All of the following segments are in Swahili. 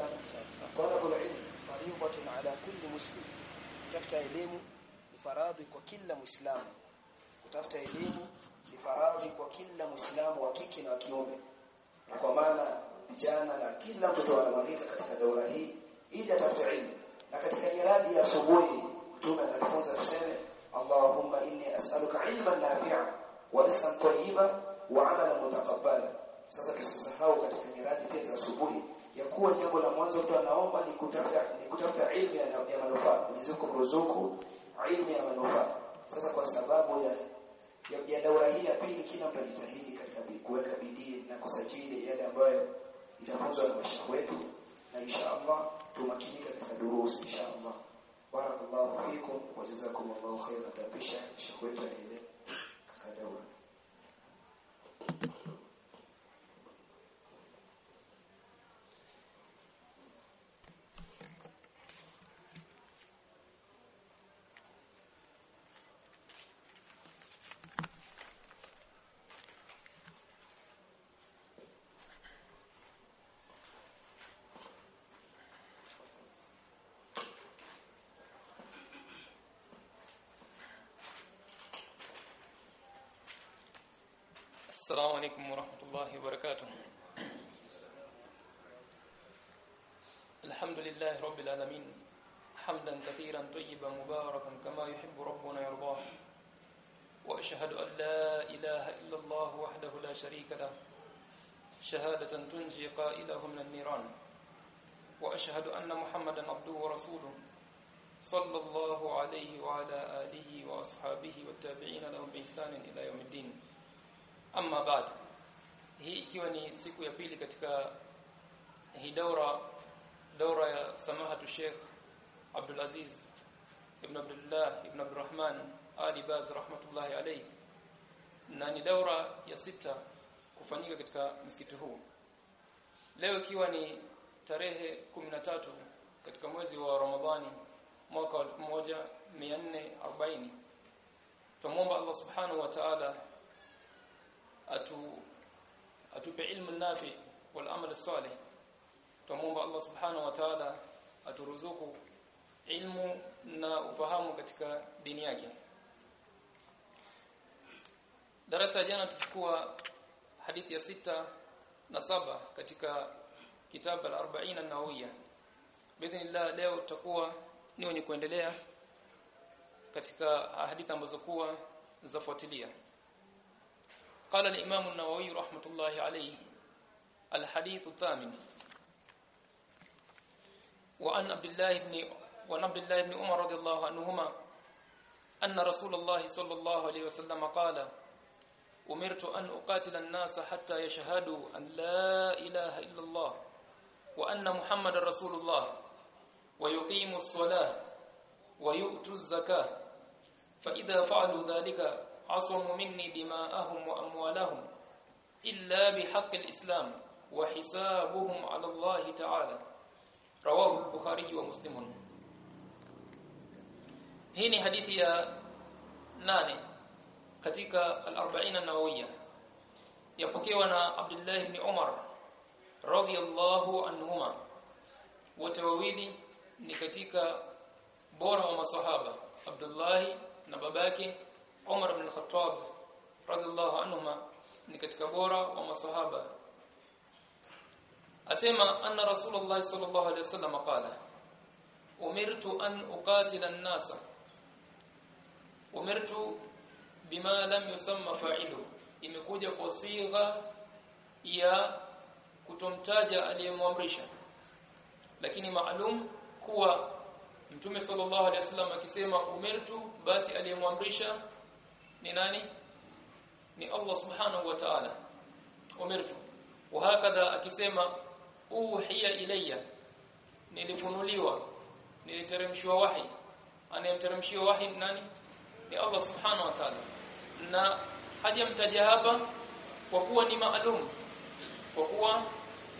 wasallam talabul ilm fariidatun ala kulli muslim. Tafta elimu ni faradhi kwa kila muislamu. Kutafuta elimu ni faradhi kwa kila muislamu wa kike na wa kiume. Kwa maana vijana na kila mtoto anamwalika katika daura hii ili atafute ilmu. Na katika miradi ya asubuhi mtume anatufunza tuseme Allahumma inni as'aluka ilman nafi'a wa rizqan tayyiba wa 'amalan mutaqabbala. Sasa tusisahau katika miradi pia za asubuhi ya kuwa jambo la mwanzo mtu anaomba ni kutafuta ni kutafuta ilmu ya, ya manufaa kujizuku ruzuku ilmu ya manufaa. Sasa kwa sababu ya ya, daura hii ya pili kila mtu katika kuweka bidii na kusajili yale ambayo itafunzwa na mashaikh wetu na inshaallah tumakinika katika durusi insha Allah barakallahu fikum wa jazakumullahu khairan. Tabisha shaikh wetu عليكم ورحمة الله وبركاته. الحمد لله رب العالمين. حمدا كثيرا طيبا مباركا كما يحب ربنا يرضاه وأشهد أن لا إله إلا الله وحده لا شريك له. شهادة تنجي قائله من النيران. وأشهد أن محمدا عبده ورسوله. صلى الله عليه وعلى آله وأصحابه والتابعين لهم بإحسان إلى يوم الدين. Amma baad hii ikiwa ni siku ya pili katika hii daura daura ya samahatu Sheikh Abdul Aziz ibn Abdullah ibn Abdurrahman Ali Baz rahmatullahi alayhi na ni daura ya sita kufanyika katika msikiti huu. Leo ikiwa ni tarehe 13 katika mwezi wa Ramadhani mwaka wa 1440 tumomba Allah subhanahu wa ta'ala atu atupe ilmu nafi wal amal salih. Tumuomba Allah subhanahu wa ta'ala aturuzuku ilmu na ufahamu katika dini yake. Darasa jana tuchukua hadithi ya sita na saba katika kitabu al-40 an-nawawiyya. Bidhnillah leo tutakuwa ni wenye kuendelea katika hadithi ambazo kuwa zafuatilia قال الإمام النووي رحمة الله عليه الحديث الثامن. وعن عبد الله بن وعن عبد الله بن عمر رضي الله عنهما أن رسول الله صلى الله عليه وسلم قال أمرت أن أقاتل الناس حتى يشهدوا أن لا إله إلا الله وأن محمد رسول الله ويقيموا الصلاة ويؤتوا الزكاة. فإذا فعلوا ذلك عصموا مني دماءهم وأموالهم إلا بحق الإسلام وحسابهم على الله تعالى رواه البخاري ومسلم hii ni hadithi ya nane katika al-40 an-nawawiyya yapokewa na Abdullah ibn Umar radhiyallahu anhuma wote wawili ni katika bora wa masahaba Abdullah na babake Umar ibn Khattab radhiallahu anhuma ni katika bora wa masahaba. Asema anna rasulullah sallallahu alayhi wasallam qala umirtu an uqatila an-nasa umirtu bima lam yusamma fa'ilu imekuja kwa sigha ya kutomtaja aliyemwamrisha. Lakini maalum kuwa mtume sallallahu alayhi wasallam akisema umirtu basi aliyemwamrisha ni nani? Ni Allah subhanahu wa ta'ala. Umirtu wahakadha akisema uhiya ilayya. Nilifunuliwa. Niliteremshwa wahi. Anayemteremshiwa wahi nani? Ni Allah subhanahu wa ta'ala. Na hajamtaja hapa kwa kuwa ni maalum. Kwa kuwa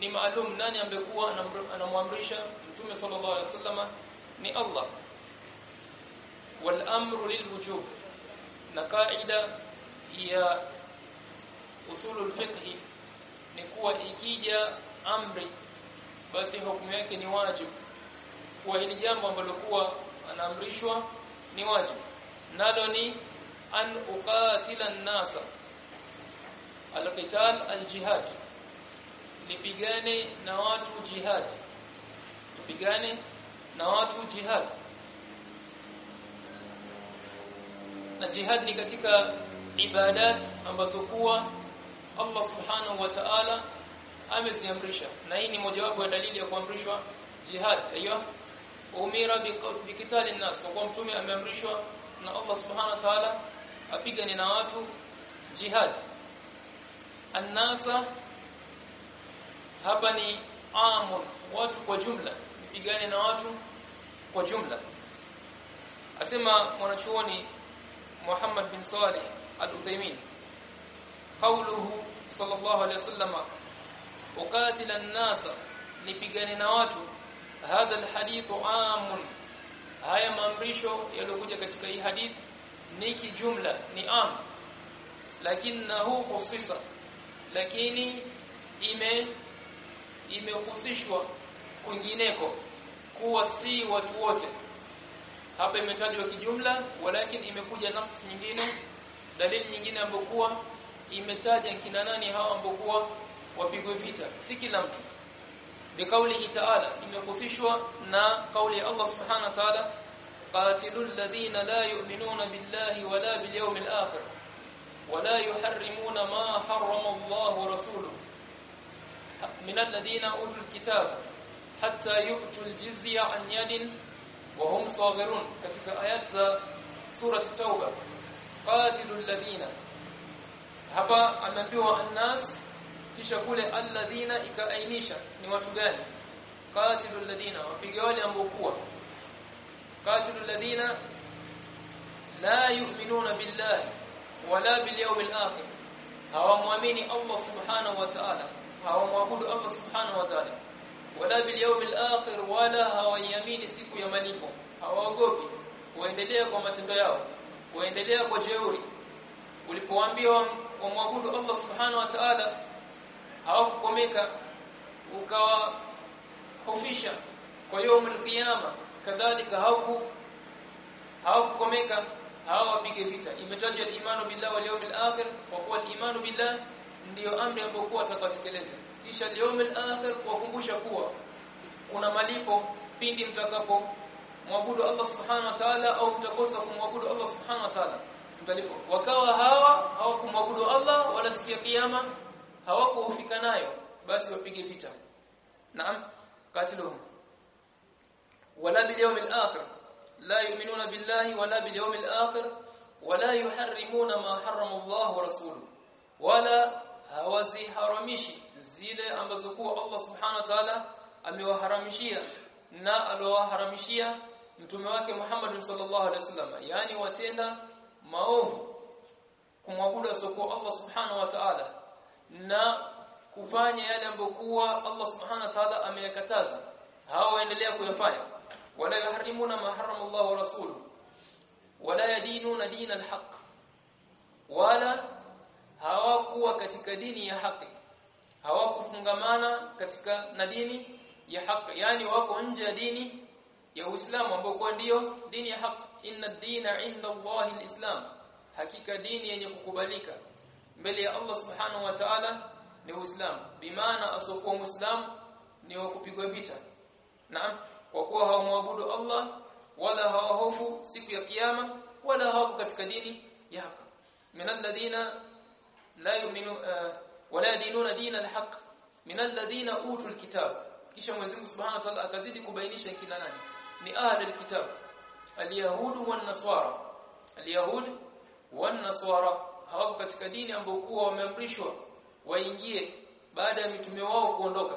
ni maalum nani ambekuwa anamwamrisha mtume sallallahu alaihi wasallam ni Allah. Wal amru lilwujub na kaida ya usulul fiqh ni kuwa ikija amri basi hukumu yake ni wajibu kwa hili jambo ambalo kuwa anaamrishwa ni wajibu nalo ni an uqatila an-nasa al-qital al-jihad. Nipigane na watu jihad. Tupigane na watu jihad na jihad ni katika ibadat ambazo kuwa Allah subhanahu wa ta'ala ameziamrisha. Na hii ni mojawapo ya dalili ya kuamrishwa jihad. Aiyo umira bikitali nas kwa mtume ameamrishwa na Allah subhanahu wa ta'ala apigane na watu jihad. Annasa hapa ni amun watu kwa jumla. Pigane na watu kwa jumla. Asema mwanachuoni Muhammad bin Salih al-Uthaymeen qawluhu sallallahu alayhi wasallam uqatila an-nas nipigane na watu. Hadha al-hadithu amun. Haya maamrisho yaliyokuja katika hii hadith ni kijumla ni am. Lakinahu khusisa lakini ime imehusishwa kwingineko kuwa si watu wote hapa imetajwa kijumla walakin imekuja nas nyingine. Dalili nyingine ambokuwa imetaja kina nani hawa ambokuwa wapigwe vita. Si kila mtu. Bikauli taala imehusishwa na kauli ya Allah subhanahu wa ta'ala qatilul ladhina la yu'minuna billahi wala bil yawmil akhir wala yuharrimuna ma harrama Allah wa rasuluhu. Min alladhina utul kitab hatta yu'tul jizya an yadin وهم صاغرون. كتب آيات سورة التوبة. قاتل الذين. هبا أمبيو الناس كيش أقول الذين إكا أينيشا نواتقان قاتل الذين. وفقيوالي أمبوكوا قاتل الذين لا يؤمنون بالله ولا باليوم الآخر. هوا مؤمني الله سبحانه وتعالى. هوا مؤمن الله سبحانه وتعالى. Wala bil yawmil akhir wala hawaiamini siku ya malipo. Hawaogopi. Waendelea kwa matendo yao. Waendelea kwa jeuri. Ulipoambiwa wamwabudu Allah subhanahu wa ta'ala hawakukomeka ukawa hofisha kwa yawmul qiyama kadhalika hawaku hawakukomeka hawapige vita. Imetajwa imanu billahi wal yawmil akhir kwa kuwa imanu billah ndiyo amri ambayo kwa atakatekeleza kisha yawmil akhir kuwakumbusha kuwa kuna malipo pindi mtakapo mwabudu Allah subhanahu wa ta'ala au mtakosa kumwabudu Allah subhanahu wa ta'ala mtalipo wakawa hawa hawakumwabudu Allah wala siku ya kiyama hawakufika nayo basi wapige vita naam katiluhum wala bil yawmil akhir la yu'minuna billahi wala bil yawmil akhir wala yuharrimuna ma harrama Allah wa rasuluhu wala hawaziharamishi zile ambazo kuwa Allah subhanahu wa ta'ala amewaharamishia na alowaharamishia mtume wake Muhammad sallallahu alaihi wasallam. Yani watenda maovu kumwabudu asokuwa Allah subhanahu wa ta'ala na kufanya yale ambayo kuwa Allah subhanahu wa ta'ala ameyakataza hao waendelea kuyafanya. Wala yuharrimuna ma harrama Allah wa rasuluhu. Wala yadinuna dina alhaq. Wala hawakuwa katika dini ya haki. Hawakufungamana katika na dini ya haki. Yani wako nje ya dini ya Uislamu ambao kwa ndio dini ya haki. Inna ad-dina 'inda Allah al-islam. Hakika dini yenye kukubalika mbele ya Allah subhanahu wa ta'ala ni Uislamu. Bimaana asokuwa Muislamu ni wa kupigwa vita. Naam. Kwa kuwa hawamwabudu Allah wala hawahofu siku ya kiyama wala hawako katika dini ya haki. Min alladhina la yu'minu wala yadinuna dina alhaq min alladhina utul kitab kisha Mwenyezi Mungu Subhanahu wa Ta'ala akazidi kubainisha kina nani ni ahli alkitab alyahudu wan nasara alyahud wan hawako katika dini ambao kuwa wameamrishwa waingie. Baada ya mitume wao kuondoka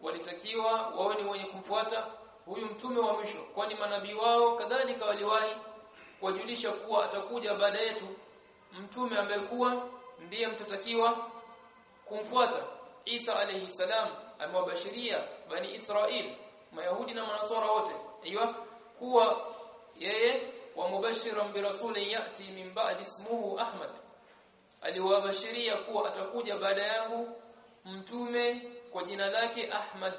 walitakiwa wawe ni wenye kumfuata huyu mtume wa mwisho. Kwani manabii wao kadhalika waliwahi kuwajulisha kuwa atakuja baada yetu mtume ambaye kuwa ndiye mtatakiwa kumfuata. Isa alayhi salam amewabashiria bani Israil mayahudi na manasara wote. Aiyo kuwa yeye wa mubashiran bi rasulin yati min ba'di ismuhu Ahmad. Aliwabashiria kuwa atakuja baada yangu mtume kwa jina lake Ahmad.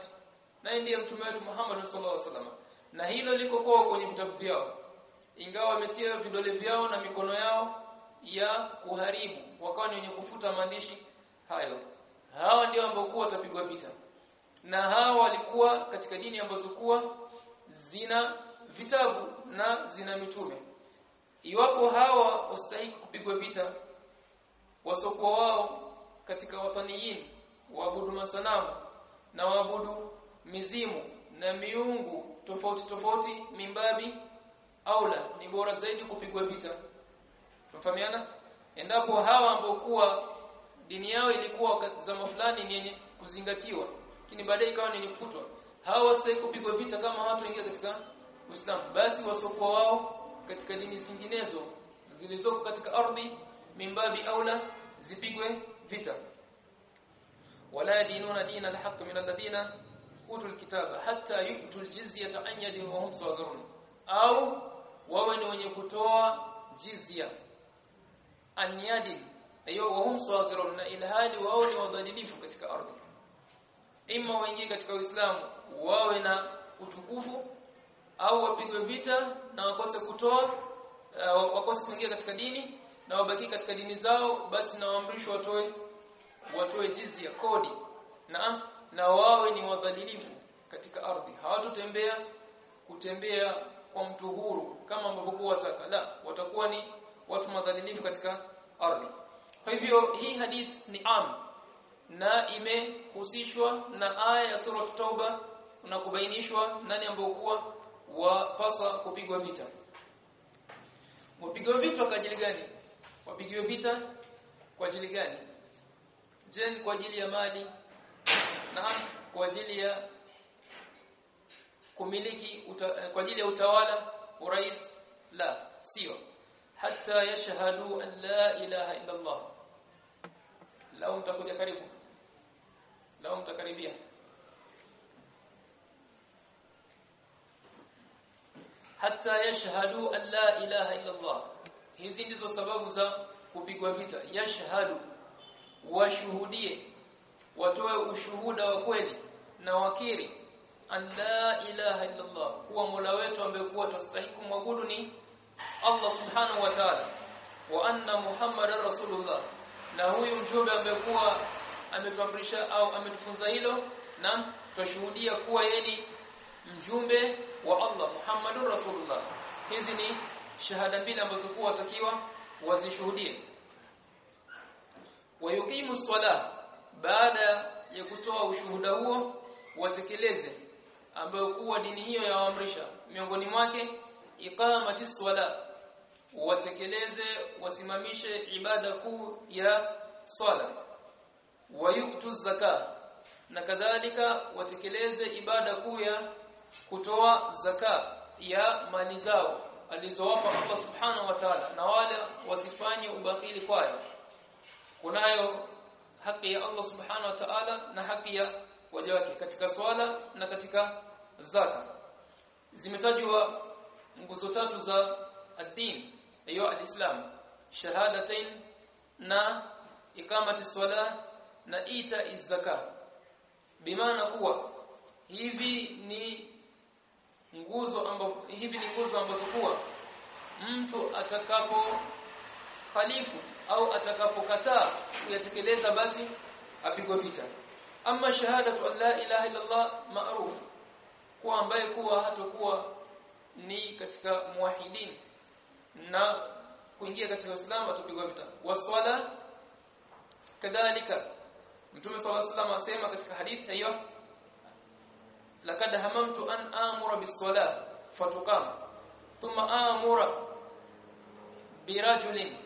Naye ndiye mtume wetu Muhammad sallallahu alaihi wasallam. Na hilo liko kwa kwenye vitabu vyao. Ingawa wametia vidole vyao na mikono yao ya kuharibu wakawa ni wenye kufuta maandishi hayo. Hawa ndio ambao kuwa watapigwa vita. Na hawa walikuwa katika dini ambazo kuwa zina vitabu na zina mitume. Iwapo hawa wastahili kupigwa vita wasokuwa wao katika wataniyin waabudu masanamu na waabudu mizimu na miungu tofauti tofauti mimbabi aula ni bora zaidi kupigwa vita. Tunafahamiana endapo hawa ambao kuwa dini yao ilikuwa zama fulani ni yenye kuzingatiwa lakini baadaye ikawa ni kufutwa hawa wasai kupigwa vita kama watu wengine katika Uislamu. Basi wasokuwa wao katika dini zinginezo zilizoko katika ardhi mimbabi aula zipigwe vita. Wala dinuna dina alhaq min alladhina utul kitaba hatta yu'tul jizyata an wa hum saghirun. Au wawe ni wenye kutoa jizya an yadin ayo wahum saghirun ilhali wao ni wadhalilifu katika ardhi. Imma waingie katika uislamu wawe na utukufu au wapigwe vita na wakose kutoa uh, wakose kuingia katika dini na wabaki katika dini zao basi na waamrishwa watoe watoe jizya kodi. Na na wawe ni wadhalilifu katika ardhi. Hawatotembea kutembea kwa mtu huru kama ambavyo wataka. La watakuwa ni watu madhalilifu katika ardhi. Kwa hivyo hii hadith ni am na imehusishwa na aya ya sura tauba na kubainishwa nani ambao kuwa wapasa kupigwa vita. Wapigwa vita kwa ajili gani? Wapigiwe vita kwa ajili gani? Je kwa ajili ya mali? Na kwa ajili ya kumiliki uta, kwa ajili ya utawala urais la sio hatta yashhadu an la ilaha illa Allah lao mtakuja karibu. Lao mtakaribia. Hatta yashhadu an la ilaha illa Allah hizi ndizo sababu za kupigwa vita. Yashhadu washuhudie watoe ushuhuda wa kweli na wakiri. An la ilaha illa Allah kuwa Mola wetu ambaye kuwa tustahili kumwabudu ni Allah subhanahu wa ta'ala. Wa anna Muhammadar rasulullah. Na huyu mjumbe amekuwa kuwa ametuamrisha au ametufunza hilo na twashuhudia kuwa yeye ni mjumbe wa Allah Muhammadur rasulullah. Hizi ni shahada mbili ambazo kuwa watakiwa wazishuhudie. Wayuqimu swala baada ya kutoa ushuhuda huo watekeleze ambayo kuwa dini hiyo yaamrisha miongoni mwake iqamati swala watekeleze wasimamishe ibada kuu ya swala. Wayutu zaka na kadhalika watekeleze ibada kuu ya kutoa zaka ya mali zao alizowapa Allah subhanahu wa ta'ala na wale wasifanye ubakhili kwayo. Kunayo haki ya Allah subhanahu wa ta'ala na haki ya waja wake katika swala na katika zaka zimetajwa nguzo tatu za ad-din. Hiyo al-islam. Shahadatain na ikamati swala na ita izaka bimaana kuwa hivi ni nguzo ambazo hivi ni nguzo ambazo kuwa mtu atakapo khalifu au atakapokataa kuyatekeleza basi apigwe vita. Ama shahadatu an la ilaha illa Allah ma'ruf. Kwa ambaye kuwa hatakuwa ni katika muwahidin na kuingia katika Uislamu atapigwa vita waswala kadhalika Mtume صلى الله عليه وسلم asema katika hadithi hiyo laqad hamamtu an amura bis-salah fatuqam thumma amura birajulin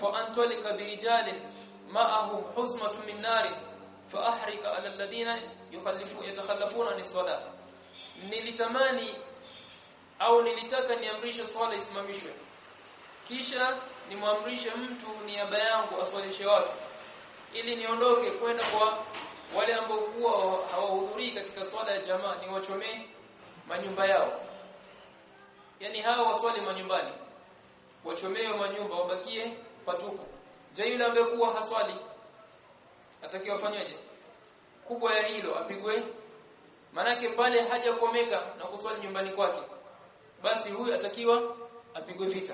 fa antolika birijalin ma'ahum husmatun min nar fa ahrika ala alladhina yukhallifu yatakhallafuna an-salah nilitamani au nilitaka niamrishe swala isimamishwe. Kisha nimwamrishe mtu niaba yangu aswalishe watu ili niondoke kwenda kwa wale ambao kuwa hawahudhurii katika swala ya jamaa niwachomee manyumba yao. Yani hawa waswali manyumbani wachomewe manyumba wabakie patupu. Je yule ambaye kuwa haswali atakiwa fanyaje kubwa ya hilo apigwe. Manake pale haja kuomeka na kuswali nyumbani kwake basi huyu atakiwa apigwe vita.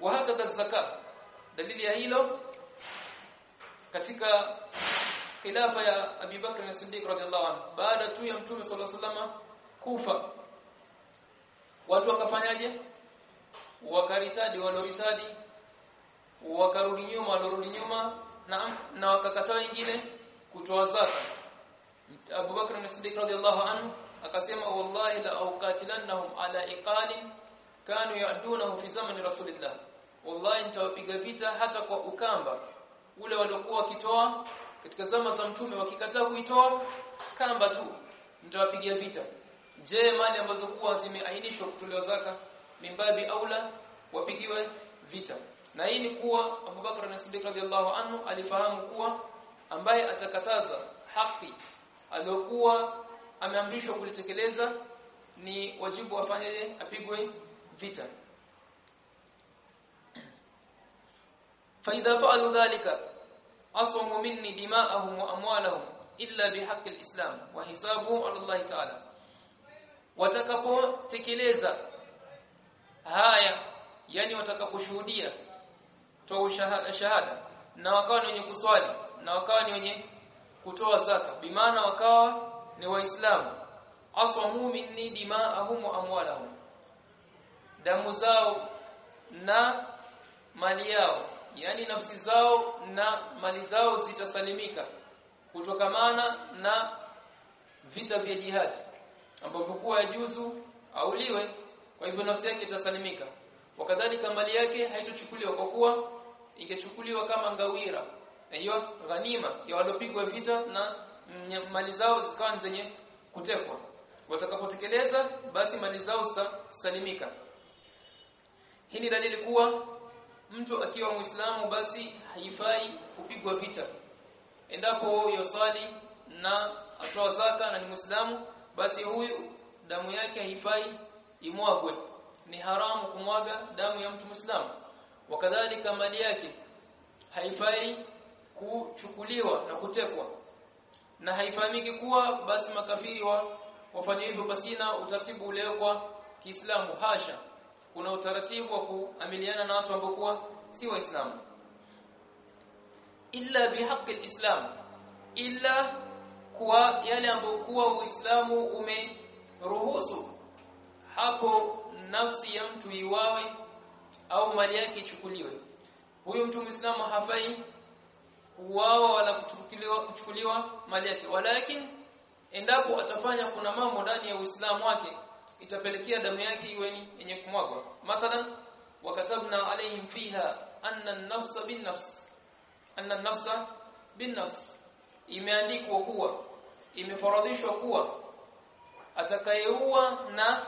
Wa hakadha zaka. Dalili ya hilo katika khilafa ya Abi Bakr as-Siddiq radhiallahu anhu baada tu ya Mtume sallallahu alaihi wasallam kufa watu wakafanyaje? Wakaritadi waloritadi wakarudi nyuma walorudi nyuma na na wakakataa wengine kutoa zaka. Abu Bakr as-Siddiq radhiallahu anhu akasema wallahi la auqatilannahum ala iqalin kanu yadunahu fi zamani rasulillah. Wallahi nitawapiga vita hata kwa ukamba ule waliokuwa wakitoa katika zama za mtume wakikataa kuitoa kamba tu nitawapigia vita. Je mali ambazo kuwa zimeainishwa kutolewa zaka mimbabi aula wapigiwe vita. Na hii ni kuwa Abu Bakr as-Siddiq radhiallahu anhu alifahamu kuwa ambaye atakataza haki aliyokuwa ameamrishwa kulitekeleza ni wajibu afanye apigwe vita فاذا فعلوا ذلك عصموا مني دماءهم واموالهم الا بحق الاسلام وحسابهم على الله تعالى watakapotekeleza haya yani watakaposhuhudia toa shahada na wakawa ni wenye kuswali na wakawa ni wenye kutoa zaka bimaana wakawa ni waislamu. Aswamu minni dima'ahum wa amwalahum. Damu zao na mali yao. Yani nafsi zao na mali zao zitasalimika. Kutokamana na vita vya jihad. Ambapo kuwa juzu auliwe. Kwa hivyo nafsi yake itasalimika. Wakadhalika mali yake haitochukuliwa kwa kuwa ingechukuliwa kama ngawira. Hiyo ghanima ya waliopigwa vita na mali zao zikawa zenye kutekwa. Watakapotekeleza basi mali zao zitasalimika hii ni dalili kuwa mtu akiwa muislamu basi haifai kupigwa vita. Endapo yosali na atoa zaka na ni muislamu basi huyu damu yake haifai imwagwe. Ni haramu kumwaga damu ya mtu muislamu. Wakadhalika mali yake haifai kuchukuliwa na kutekwa na haifahamiki kuwa basi makafiri wa wafanye hivyo pasina utaratibu uliowekwa Kiislamu. Hasha. Kuna utaratibu wa kuamiliana na watu ambao kuwa si waislamu. Illa bihaqqi alislam. Illa kuwa yale ambayo kuwa uislamu umeruhusu. Hapo nafsi ya mtu iwawe au mali yake ichukuliwe. Huyu mtu muislamu hafai kuuawa wala kuchukuliwa mali yake. Walakin endapo atafanya kuna mambo ndani ya uislamu wake itapelekea damu yake iwe yenye kumwagwa. Mathalan wakatabna alayhim fiha anna an-nafsa bin-nafs. Anna an-nafsa bin-nafs. Imeandikwa kuwa imefaradhishwa kuwa atakayeua na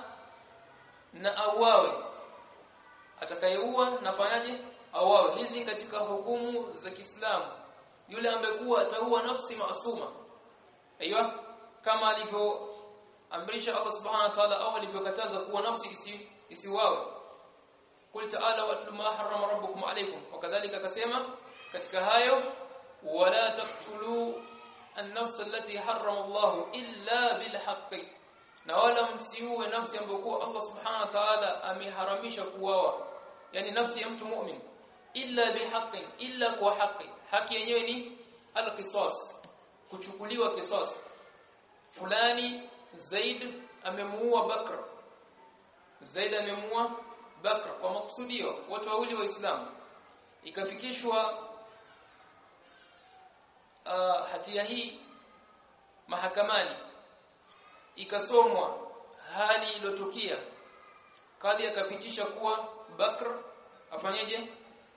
na auawe. Atakayeua na fanyaje? Auawe. Hizi katika hukumu za Kiislamu yule ambaye kuwa ataua nafsi maasuma aiywa kama alivyo amrisha Allah subhanahu wa ta'ala au alivyokataza kuwa nafsi isi isiwawe qul ta'ala wa ma harrama rabbukum alaykum wakadhalika akasema katika hayo wala taqtulu an-nafs allati harrama Allah illa bil haqqi na wala msiue nafsi ambayo Allah subhanahu wa ta'ala ameharamisha kuuawa yani nafsi ya mtu mu'min illa bihaqqin illa kwa haki haki yenyewe ni al-qisas kuchukuliwa qisas. Fulani Zaid amemuua Bakr. Zaid amemuua Bakr kwa makusudio watu wawili waislamu. Ikafikishwa uh, hatia hii mahakamani. Ikasomwa hali iliyotukia. Kadi akapitisha kuwa Bakr afanyeje?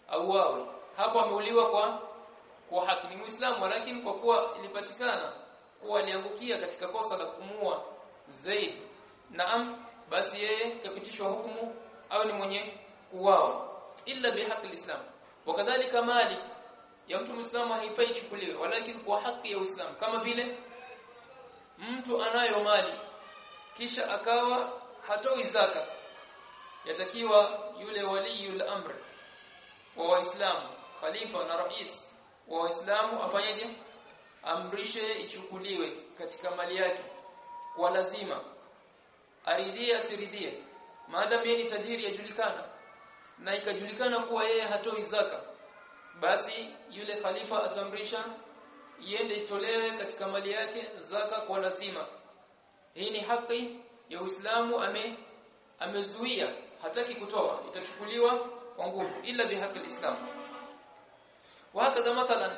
Auawe. Hapo ameuliwa kwa kwa haki ni muislamu lakini kwa kuwa ilipatikana kuwa aliangukia katika kosa la kumua Zaid. Naam basi yeye kapitishwa hukumu au ni mwenye kuuawa? Illa bihaqi alislam. Wakadhalika mali ya mtu muislamu haifai chukuliwe walakini kwa haki ya uislamu. Kama vile mtu anayo mali kisha akawa hatoi zaka yatakiwa yule waliyul amr wa waislamu khalifa na rais wa waislamu afanyeje? Amrishe ichukuliwe katika mali yake. Kwa lazima. Aridhie asiridhie. Maadamu yeye ni tajiri yajulikana. Na ikajulikana kuwa yeye hatoi zaka. Basi yule khalifa atamrisha iende itolewe katika mali yake zaka kwa lazima. Hii ni haki ya Uislamu ame amezuia. Hataki kutoa. Itachukuliwa kwa nguvu. Ila bihaqi alislam hakadha mathalan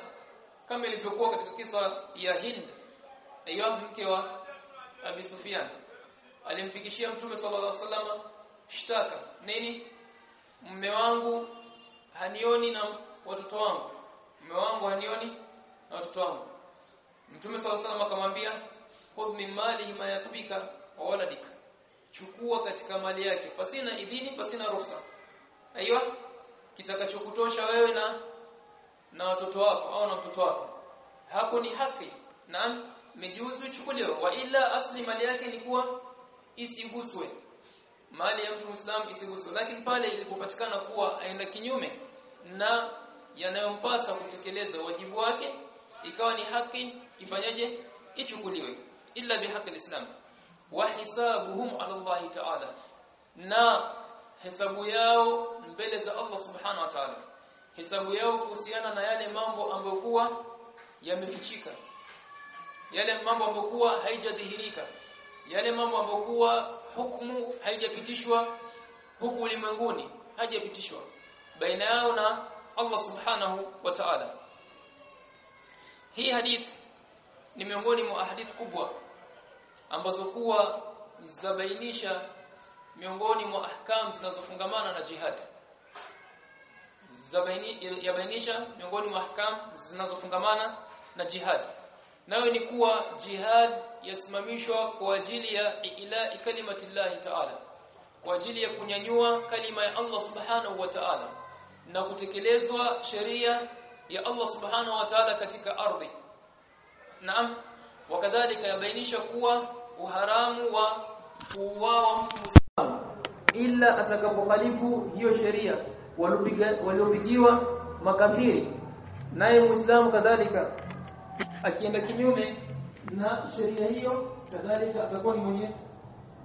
kama ilivyokuwa katika kisa ya Hind aiyo mke wa Abi Sufyan alimfikishia mtume sallallahu alaihi wasallam shtaka. Nini? Mume wangu hanioni na watoto wangu. Mume wangu hanioni na watoto wangu. Mtume sallallahu alaihi wasallam akamwambia khudh min malihi ma yakfika wa waladika chukua katika mali yake pasina idhini pasina ruhusa. Aiyo kitakachokutosha wewe na na watoto wako au na mtoto wako. Hapo ni haki naam mijuzu chukuliwe wa ila asli mali yake ni kuwa isiguswe. Mali ya mtu Muislamu isiguswe. Lakini pale ilipopatikana kuwa aenda kinyume na yanayompasa kutekeleza wajibu wake ikawa ni haki ifanyaje? Ichukuliwe. Illa bihaqi alislam. Wa hisabuhum ala Allah ta'ala. Na hesabu yao mbele za Allah subhanahu wa ta'ala hesabu yao kuhusiana na yale mambo ambayo kuwa yamefichika. Yale mambo ambayo kuwa haijadhihirika. Yale mambo ambayo kuwa hukumu haijapitishwa huku ulimwenguni haijapitishwa baina yao na Allah subhanahu wa ta'ala. Hii hadith ni miongoni mwa hadith kubwa ambazo kuwa zabainisha miongoni mwa ahkam zinazofungamana na jihad yabainisha miongoni mwa ahkam zinazofungamana na jihad. Nayo ni kuwa jihad yasimamishwa kwa ajili ya ila kalimati Allah ta'ala. Kwa ajili ya kunyanyua kalima ya Allah subhanahu wa ta'ala. Na kutekelezwa sheria ya Allah subhanahu wa ta'ala katika ardhi. Naam wakadhalika yabainisha kuwa uharamu wa kuuawa mtu ila atakapokhalifu hiyo sheria waliopigiwa makafiri. Naye muislamu kadhalika akienda kinyume na sheria hiyo kadhalika atakuwa ni mwenye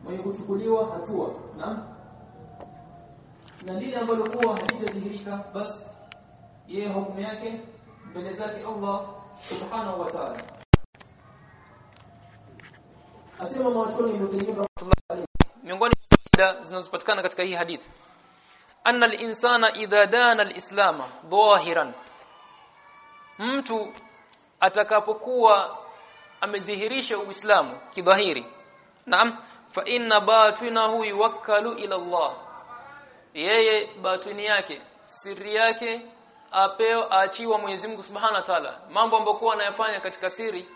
mwenye kuchukuliwa hatua. Naam. Na lile ambalo kuwa halijadhihirika basi yeye hukumu yake mbele zake Allah subhanahu wa ta'ala. Asema mwachoni Ibn miongoni zinazopatikana katika hii hadithi anna al-insana idha dana al-islama dhahiran. Mtu atakapokuwa amedhihirisha uislamu kidhahiri naam fa inna batinahu yuwakkalu ila Allah. Yeye batini yake siri yake apeo aachiwa Mwenyezi Mungu Subhanahu wa Ta'ala. Mambo ambayo anayafanya katika siri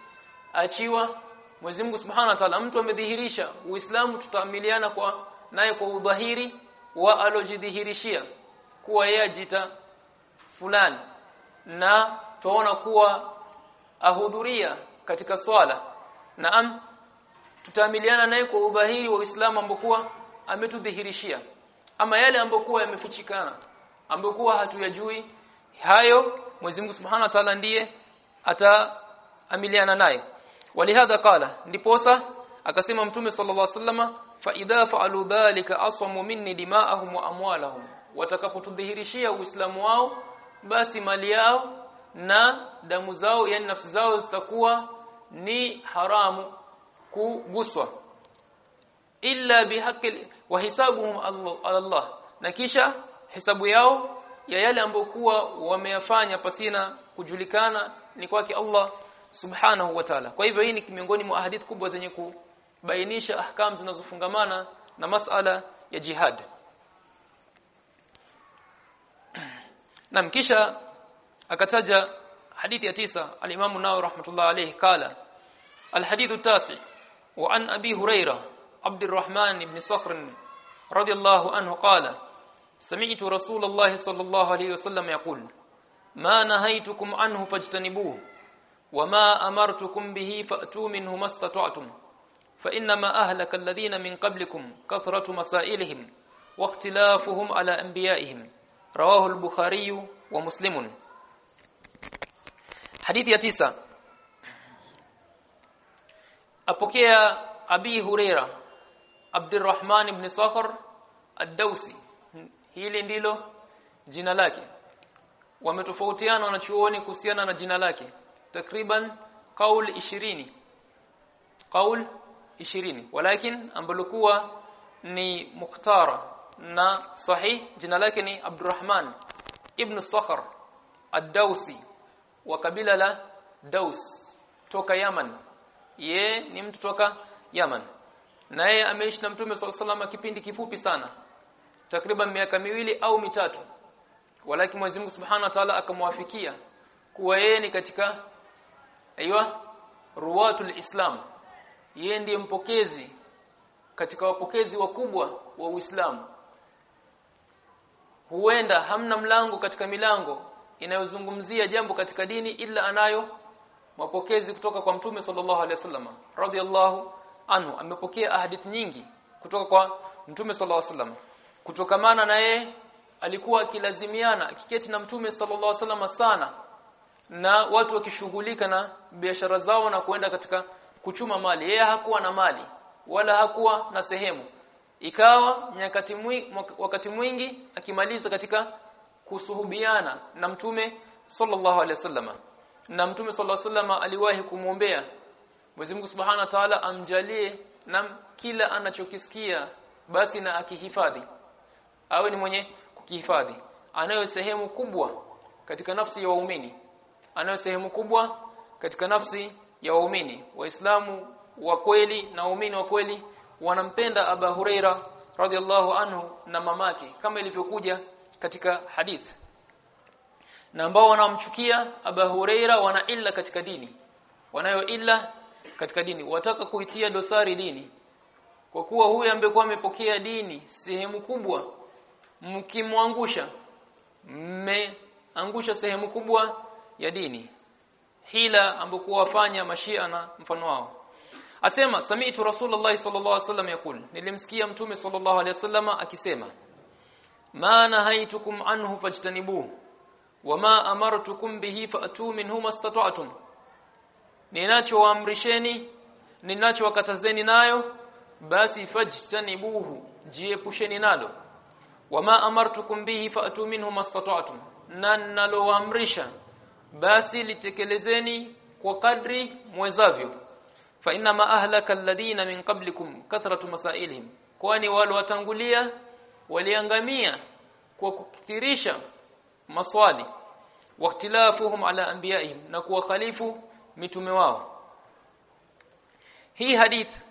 aachiwa Mwenyezi Mungu Subhanahu wa Ta'ala. Mtu amedhihirisha Uislamu tutaamiliana kwa naye kwa udhahiri wa alojidhihirishia kuwa yeye ajita fulani. Na tuona kuwa ahudhuria katika swala. Naam tutaamiliana naye kwa udhahiri wa Uislamu ambokuwa ametudhihirishia. Ama yale ambokuwa yamefichikana ambokuwa hatuyajui hayo Mwenyezi Mungu Subhanahu wa Ta'ala ndiye ataamiliana naye walihadha qala ndiposa akasema mtume sallallahu alaihi wasallam fa idha fa'alu dhalika aswamu minni dima'ahum wa amwalahum. Watakapotudhihirishia uislamu wao basi mali yao na damu zao yani nafsi zao zitakuwa ni haramu kuguswa. Illa bihaqqi wa hisabuhum Allah, na kisha hisabu yao ya yale ambayo kuwa wameyafanya pasina kujulikana ni kwake Allah subhanahu wa ta'ala. Kwa hivyo hii ni miongoni mwa ahadith kubwa zenye bainisha ahkam zinazofungamana na masala ya jihad nam kisha akataja hadithi ya tisa alimamu nao rahmatullah alayhi kala alhadithu tasi wa an Abi Huraira abdurrahman ibn Sakhr radiyallahu anhu kala sami'tu Rasulullah sallallahu alayhi wasallam yaqul ma nahaitukum anhu fajtanibuhu وما امرتكم به فاتوا منه ما استطعتم fa inna ma ahlaka alladhina min qablikum kathratu masailihim wa ikhtilafuhum ala anbiyaihim. Rawahu al-bukhari wa muslimun. Hadithi ya tisa. Apokea abi huraira abdurrahman ibn sakhar ad-dausi hili ndilo jina lake. Wametofautiana wanachuoni kuhusiana na jina lake. Takriban kaul 20 kaul 20 walakin ambalokuwa ni mukhtara na sahih jina lake ni Abdurrahman ibn Sakhr ad-Dausi wa kabila la Daus toka Yaman. Ye ni mtu toka Yaman. Naye ameishi na Mtume SAW kipindi kifupi sana takriban miaka miwili au mitatu. Walaki Mwenyezi Mungu Subhanahu wa Ta'ala akamwafikia kuwa yeye ni katika aiywa ruwatul Islam yeye ndiye mpokezi katika wapokezi wakubwa wa Uislamu. Huenda hamna mlango katika milango inayozungumzia jambo katika dini ila anayo mapokezi kutoka kwa Mtume sallallahu alaihi wasallam radhiallahu anhu. Amepokea hadithi nyingi kutoka kwa Mtume sallallahu alaihi wasallam. Kutokamana na yeye alikuwa akilazimiana akiketi na Mtume sallallahu alaihi wasallam sana na watu wakishughulika na biashara zao na kuenda katika kuchuma mali. Yeye hakuwa na mali wala hakuwa na sehemu. Ikawa nyakati mwingi, wakati mwingi akimaliza katika kusuhubiana na mtume sallallahu alaihi wasallam. Na mtume sallallahu alaihi wasallam aliwahi kumwombea Mwenyezi Mungu Subhanahu wa Ta'ala amjalie na kila anachokisikia basi na akihifadhi. Awe ni mwenye kukihifadhi. Anayo sehemu kubwa katika nafsi ya waumini. Anayo sehemu kubwa katika nafsi ya waumini. Waislamu wa kweli na waumini wa kweli wanampenda Aba Huraira radhiallahu anhu na mamake kama ilivyokuja katika hadith. Na ambao wanamchukia Aba Huraira wana illa katika dini. Wanayo illa katika dini. Wataka kuitia dosari dini. Kwa kuwa huyu ambekuwa amepokea dini sehemu kubwa mkimwangusha mmeangusha sehemu kubwa ya dini hila ambayo wafanya mashia na mfano wao. Asema sami'tu rasulullah sallallahu alaihi wasallam yakul nilimsikia mtume sallallahu alaihi wasallam akisema ma nahaitukum anhu fajtanibuhu wama amartukum bihi fa'tu minhu mastata'tum ninachowaamrisheni ninachowakatazeni nayo basi fajtanibuhu jiepusheni nalo. Wama amartukum bihi fa'tu minhu mastata'tum na basi litekelezeni kwa kadri mwezavyo. Fa inna ma ahlaka alladhina min qablikum kathratu masailihim. Kwani wale watangulia waliangamia kwa kukithirisha maswali. Waktilafuhum ala anbiyaihim na kuwakhalifu mitume wao. Hii hadith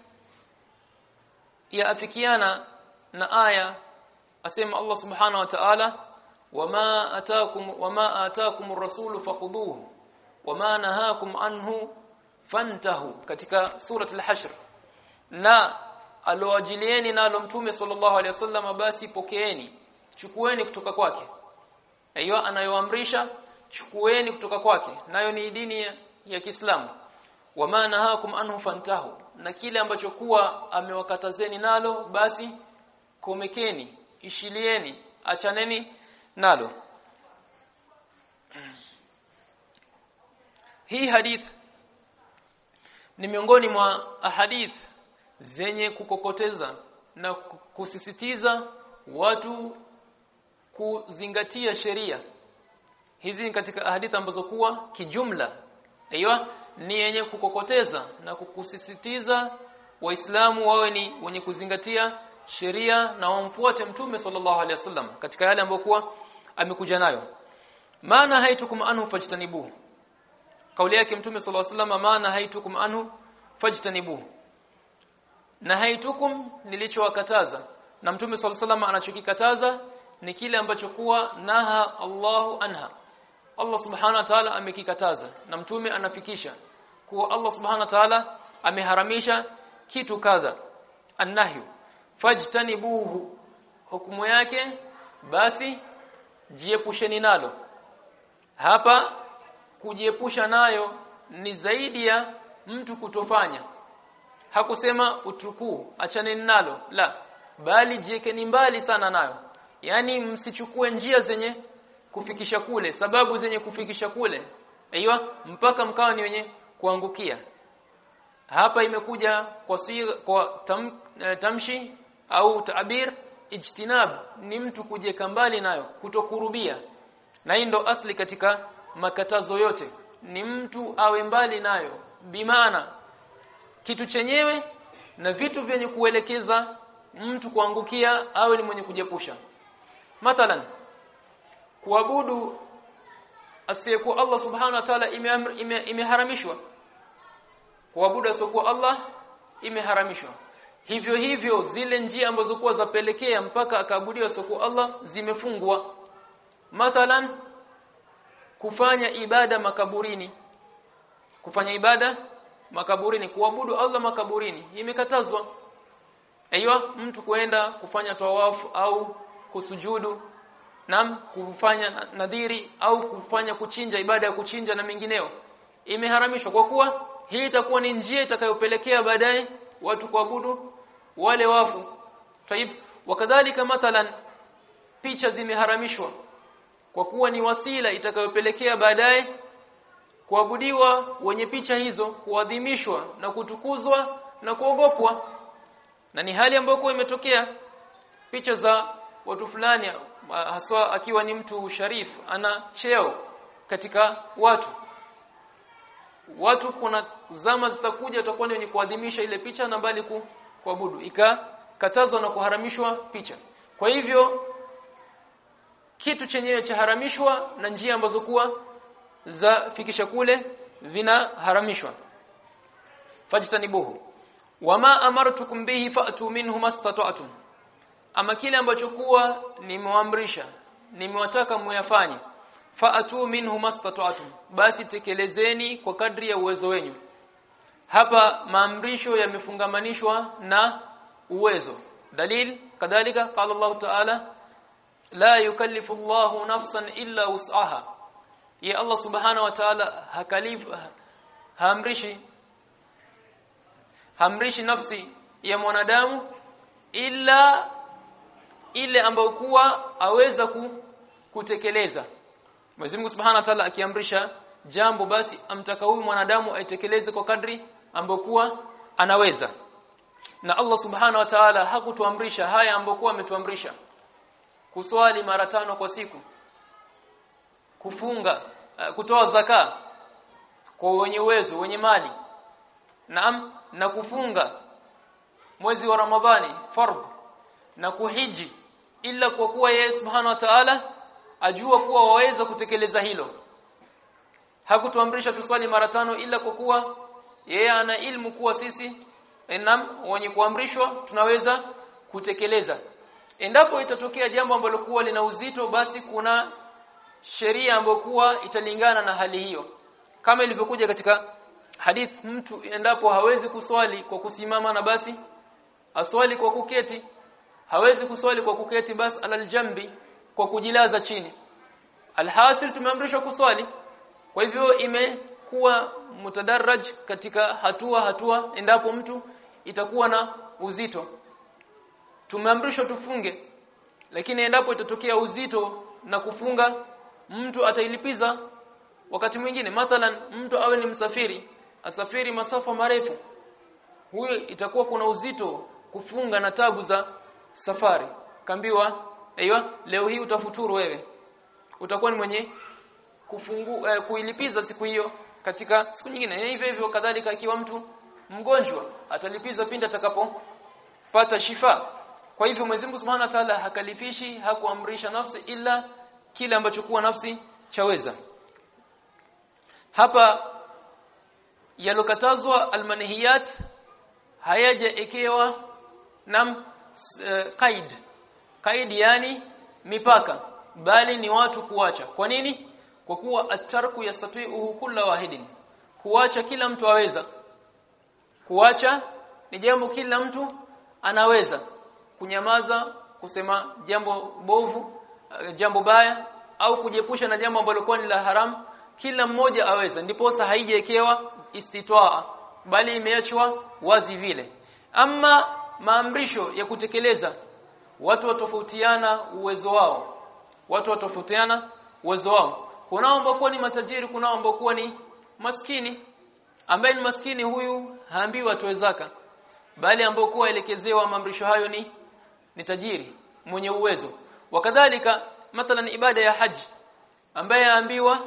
yaafikiana na aya asema Allah subhanahu wa ta'ala wama ataakum wama ataakum ar-rasulu fakhuduhu wama nahakum anhu fantahu katika surat al-hashr na alowajilieni nalo mtume sallallahu alaihi wasallam basi pokeeni chukueni kutoka kwake hiyo anayoamrisha chukueni kutoka kwake nayo ni dini ya, ya Kiislamu wama nahakum anhu fantahu na kile ambacho kuwa amewakatazeni nalo basi komekeni ishilieni achaneni nalo hii hadith ni miongoni mwa ahadith zenye kukokoteza na kusisitiza watu kuzingatia sheria. Hizi ni katika ahadith ambazo kuwa kijumla. Aiywa ni yenye kukokoteza na kukusisitiza waislamu wawe ni wenye kuzingatia sheria na wamfuate mtume sallallahu alaihi wasallam katika yale ambayo kuwa amekuja nayo. Maana haitukum anhu fajtanibu. Kauli yake mtume sallallahu alaihi wasallam maana haitukum anhu fajtanibu. Na haitukum nilichowakataza. Na mtume sallallahu alaihi wasallam anachokikataza ni kile ambacho kuwa naha Allahu anha. Allah subhanahu wa ta'ala amekikataza. Na mtume anafikisha kuwa Allah subhanahu wa ta'ala ameharamisha kitu kadha. Annahyu. Fajtanibuhu. Hukumu yake basi jiepusheni nalo. Hapa kujiepusha nayo ni zaidi ya mtu kutofanya. Hakusema utukuu achaneni nalo la. Bali jiekeni mbali sana nayo. Yani msichukue njia zenye kufikisha kule sababu zenye kufikisha kule. Aiywa mpaka mkawa ni wenye kuangukia. Hapa imekuja kwa siga, kwa tam, e, tamshi au tabir ijtinab ni mtu kujeka mbali nayo kutokurubia. Na hii ndo asli katika makatazo yote. Ni mtu awe mbali nayo. Bimaana kitu chenyewe na vitu vyenye kuelekeza mtu kuangukia awe ni mwenye kujepusha mathalan kuabudu asiyekuwa Allah subhanahu wa ta'ala imeharamishwa ime, ime kuabudu asiyekuwa Allah imeharamishwa hivyo hivyo zile njia ambazo kuwa zapelekea mpaka akaabudiwa soko Allah zimefungwa. Mathalan kufanya ibada makaburini. Kufanya ibada makaburini kuabudu Allah makaburini imekatazwa. Aiywa mtu kuenda kufanya tawafu au kusujudu nam kufanya nadhiri au kufanya kuchinja ibada ya kuchinja na mengineo imeharamishwa. Kwa kuwa hii itakuwa ni njia itakayopelekea baadaye watu kuabudu wale wafu. Taib wakadhalika mathalan picha zimeharamishwa kwa kuwa ni wasila itakayopelekea baadaye kuabudiwa wenye picha hizo kuadhimishwa na kutukuzwa na kuogopwa. Na ni hali ambayo imetokea. Picha za watu fulani haswa akiwa ni mtu sharif ana cheo katika watu. Watu kuna zama zitakuja watakuwa ni wenye kuadhimisha ile picha na bali kuabudu. Ikakatazwa na kuharamishwa picha. Kwa hivyo kitu chenyewe cha haramishwa na njia ambazo kuwa za fikisha kule vinaharamishwa fajtanibuhu. Wama amartukum bihi fa'tu minhu mastata'tum ama kile ambacho kuwa nimewaamrisha nimewataka muyafanye fa'tu minhu mastata'tum basi tekelezeni kwa kadri ya uwezo wenyu hapa maamrisho yamefungamanishwa na uwezo. Dalil kadhalika qala Allah ta'ala la yukallifu Allahu nafsan illa wus'aha. Ya Allah subhanahu wa ta'ala hakalif haamrishi hamrishi nafsi ya mwanadamu ila ile ambayo kuwa aweza ku, kutekeleza. Mwenyezi Mungu Subhanahu wa Ta'ala akiamrisha jambo basi amtaka huyu mwanadamu aitekeleze kwa kadri ambayo kuwa anaweza. Na Allah subhana wa Ta'ala hakutuamrisha haya ambokuwa ametuamrisha. Kuswali mara tano kwa siku. Kufunga uh, kutoa zaka kwa wenye uwezo wenye mali. Naam na kufunga mwezi wa Ramadhani fardh na kuhiji ila kwa kuwa yeye subhana wa ta'ala ajua kuwa waweza kutekeleza hilo. Hakutuamrisha tuswali mara tano ila kwa kuwa yeye ana ilmu kuwa sisi enam wenye kuamrishwa tunaweza kutekeleza. Endapo itatokea jambo ambalo kuwa lina uzito basi kuna sheria ambayo kuwa italingana na hali hiyo. Kama ilivyokuja katika hadith mtu endapo hawezi kuswali kwa kusimama na basi aswali kwa kuketi. Hawezi kuswali kwa kuketi basi alal jambi kwa kujilaza chini. Alhasil tumeamrishwa kuswali. Kwa hivyo imekuwa mutadarraj katika hatua hatua endapo mtu itakuwa na uzito. Tumeamrishwa tufunge lakini endapo itatokea uzito na kufunga mtu atailipiza. Wakati mwingine mathalan mtu awe ni msafiri asafiri masafa marefu huyo itakuwa kuna uzito kufunga na tabu za safari. Kambiwa aiywa leo hii utafuturu wewe. Utakuwa ni mwenye kufungu eh, kuilipiza siku hiyo katika siku nyingine hivyo hivyo kadhalika akiwa mtu mgonjwa atalipiza pindi atakapopata shifa. Kwa hivyo Mwenyezi Mungu Subhanahu wa Ta'ala hakalifishi hakuamrisha nafsi ila kile ambacho kuwa nafsi chaweza. Hapa yalokatazwa almanhiyat hayajaekewa nam uh, kaid. Kaid yani mipaka bali ni watu kuacha. Kwa nini kwa kuwa atarku yastati'uhu kulla wahidin. Kuacha kila mtu aweza. Kuacha ni jambo kila mtu anaweza. Kunyamaza kusema jambo bovu jambo baya au kujepusha na jambo ambalo ni la haram kila mmoja aweza. Ndipo haijaekewa istitwaa bali imeachwa wazi vile. Ama maamrisho ya kutekeleza watu watofautiana uwezo wao. Watu watofautiana uwezo wao kunao ambao ni matajiri kunao ambao ni maskini. Ambaye ni maskini huyu haambiwi atoe zaka bali ambao kuwa elekezewa maamrisho hayo ni ni tajiri mwenye uwezo. Wakadhalika mathalan ibada ya haji ambaye aambiwa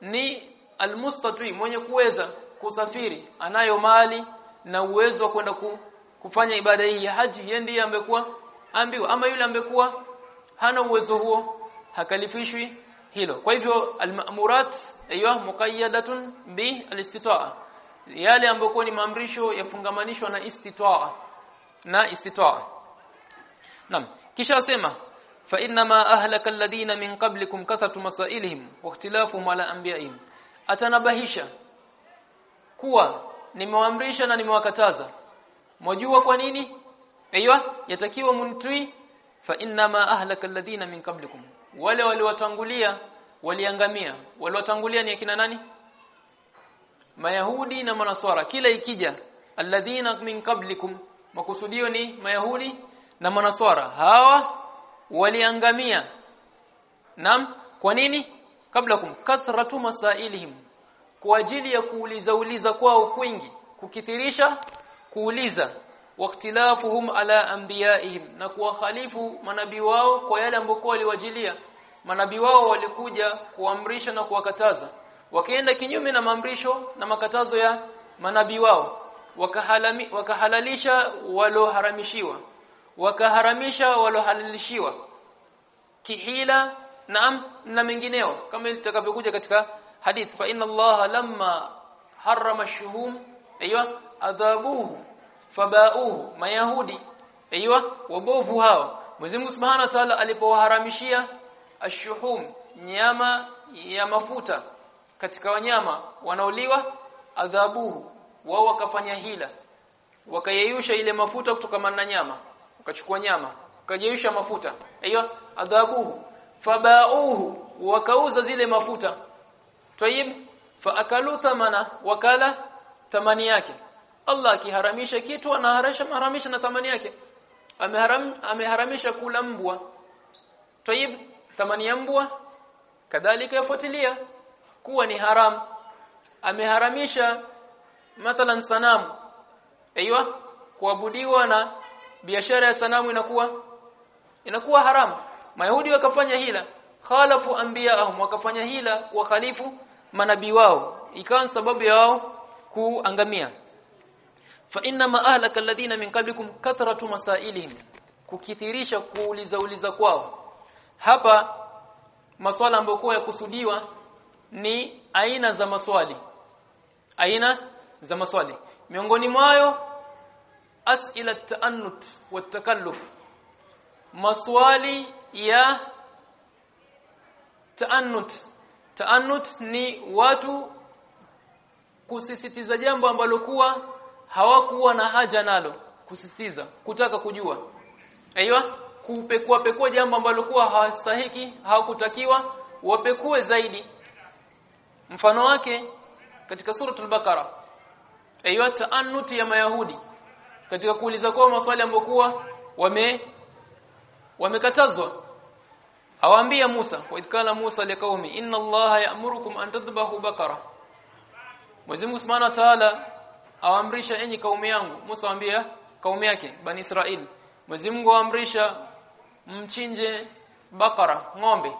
ni almustatwi mwenye kuweza kusafiri anayo mali na uwezo wa kwenda ku, kufanya ibada hii ya haji yeye ndiye ambekuwa ambiwa ama yule ambekuwa hana uwezo huo hakalifishwi hilo. Kwa hivyo almamurat aywa muqayyadatun bi alistitaa yale ambayo ni maamrisho yafungamanishwa na istitaa na istitaa nam kisha asema fa inna ma ahlaka alladhina min qablikum kathratu masailihim wa ikhtilafuhum ala anbiya'ihim. Atanabahisha kuwa nimewaamrisha na nimewakataza. Mwajua kwa nini? Aiywa yatakiwa muntui fa inna ma ahlaka alladhina min qablikum wale waliwatangulia waliangamia. Waliwatangulia ni akina nani? Mayahudi na manaswara. Kila ikija alladhina min qablikum makusudio ni mayahudi na manaswara. Hawa waliangamia. Nam kwa nini? Kablakum kathratu masailihim. Kwa ajili ya kuuliza uliza kwao kwingi. Kukithirisha kuuliza waktilafuhum ala anbiyaihim na kuwakhalifu manabii wao kwa yale ambayo waliwajilia. Manabii wao walikuja kuamrisha na kuwakataza. Wakaenda kinyume na maamrisho na makatazo ya manabii wao. Wakahalami, wakahalalisha waloharamishiwa wakaharamisha walohalalishiwa kihila na na mengineo kama itakavyokuja katika hadith. Fa inna allaha lamma harrama shuhum aiywa adhabuhu fabauhu mayahudi. Aiywa wabovu hao. Mwenyezi Mungu Subhanahu wa Ta'ala alipowaharamishia ashuhum nyama ya mafuta katika wanyama wanaoliwa adhabuhu wao wakafanya hila. Wakayeyusha ile mafuta kutoka na nyama wakachukua nyama wakayeyusha mafuta. Aiywa adhabuhu. Fabauhu wakauza zile mafuta. Tayib faakalu thamana wakala thamani yake Allah akiharamisha kitu anaharamisha maharamisha na thamani yake. Ameharam ameharamisha kula mbwa. Tayib thamani ya mbwa. Kadhalika yafuatilia kuwa ni haram. Ameharamisha mathalan sanamu. Aiywa kuabudiwa na biashara ya sanamu inakuwa inakuwa haram. Mayahudi wakafanya hila. Khalafu anbiya'ahum wakafanya hila wa khalifu manabii wao. Ikawa sababu ya wao kuangamia fa inna ma ahlaka alladhina min qablikum kathratu masailihim kukithirisha kuuliza uliza kwao. Hapa maswala ambayo ya kusudiwa ni aina za maswali. Aina za maswali. Miongoni mwayo as'ila at-ta'annut wat-takalluf maswali ya ta'annut. Ta'annut ni watu kusisitiza jambo ambalo hawakuwa na haja nalo kusisitiza kutaka kujua. Aiywa kupekua pekua jambo ambalo kuwa hawastahiki hawakutakiwa wapekue zaidi. Mfano wake katika suratul bakara aiywa ta'annut ya mayahudi katika kuuliza kwa maswali ambayo kuwa wame wamekatazwa. Awaambia Musa wa ikala Musa liqaumi inna Allaha ya'murukum an tadbahu bakara Mwenyezi Mungu Subhanahu wa Ta'ala awaamrisha enyi kaumu yangu. Musa amwambia kaumu yake bani Israel Mwenyezi Mungu awaamrisha mchinje bakara ng'ombe.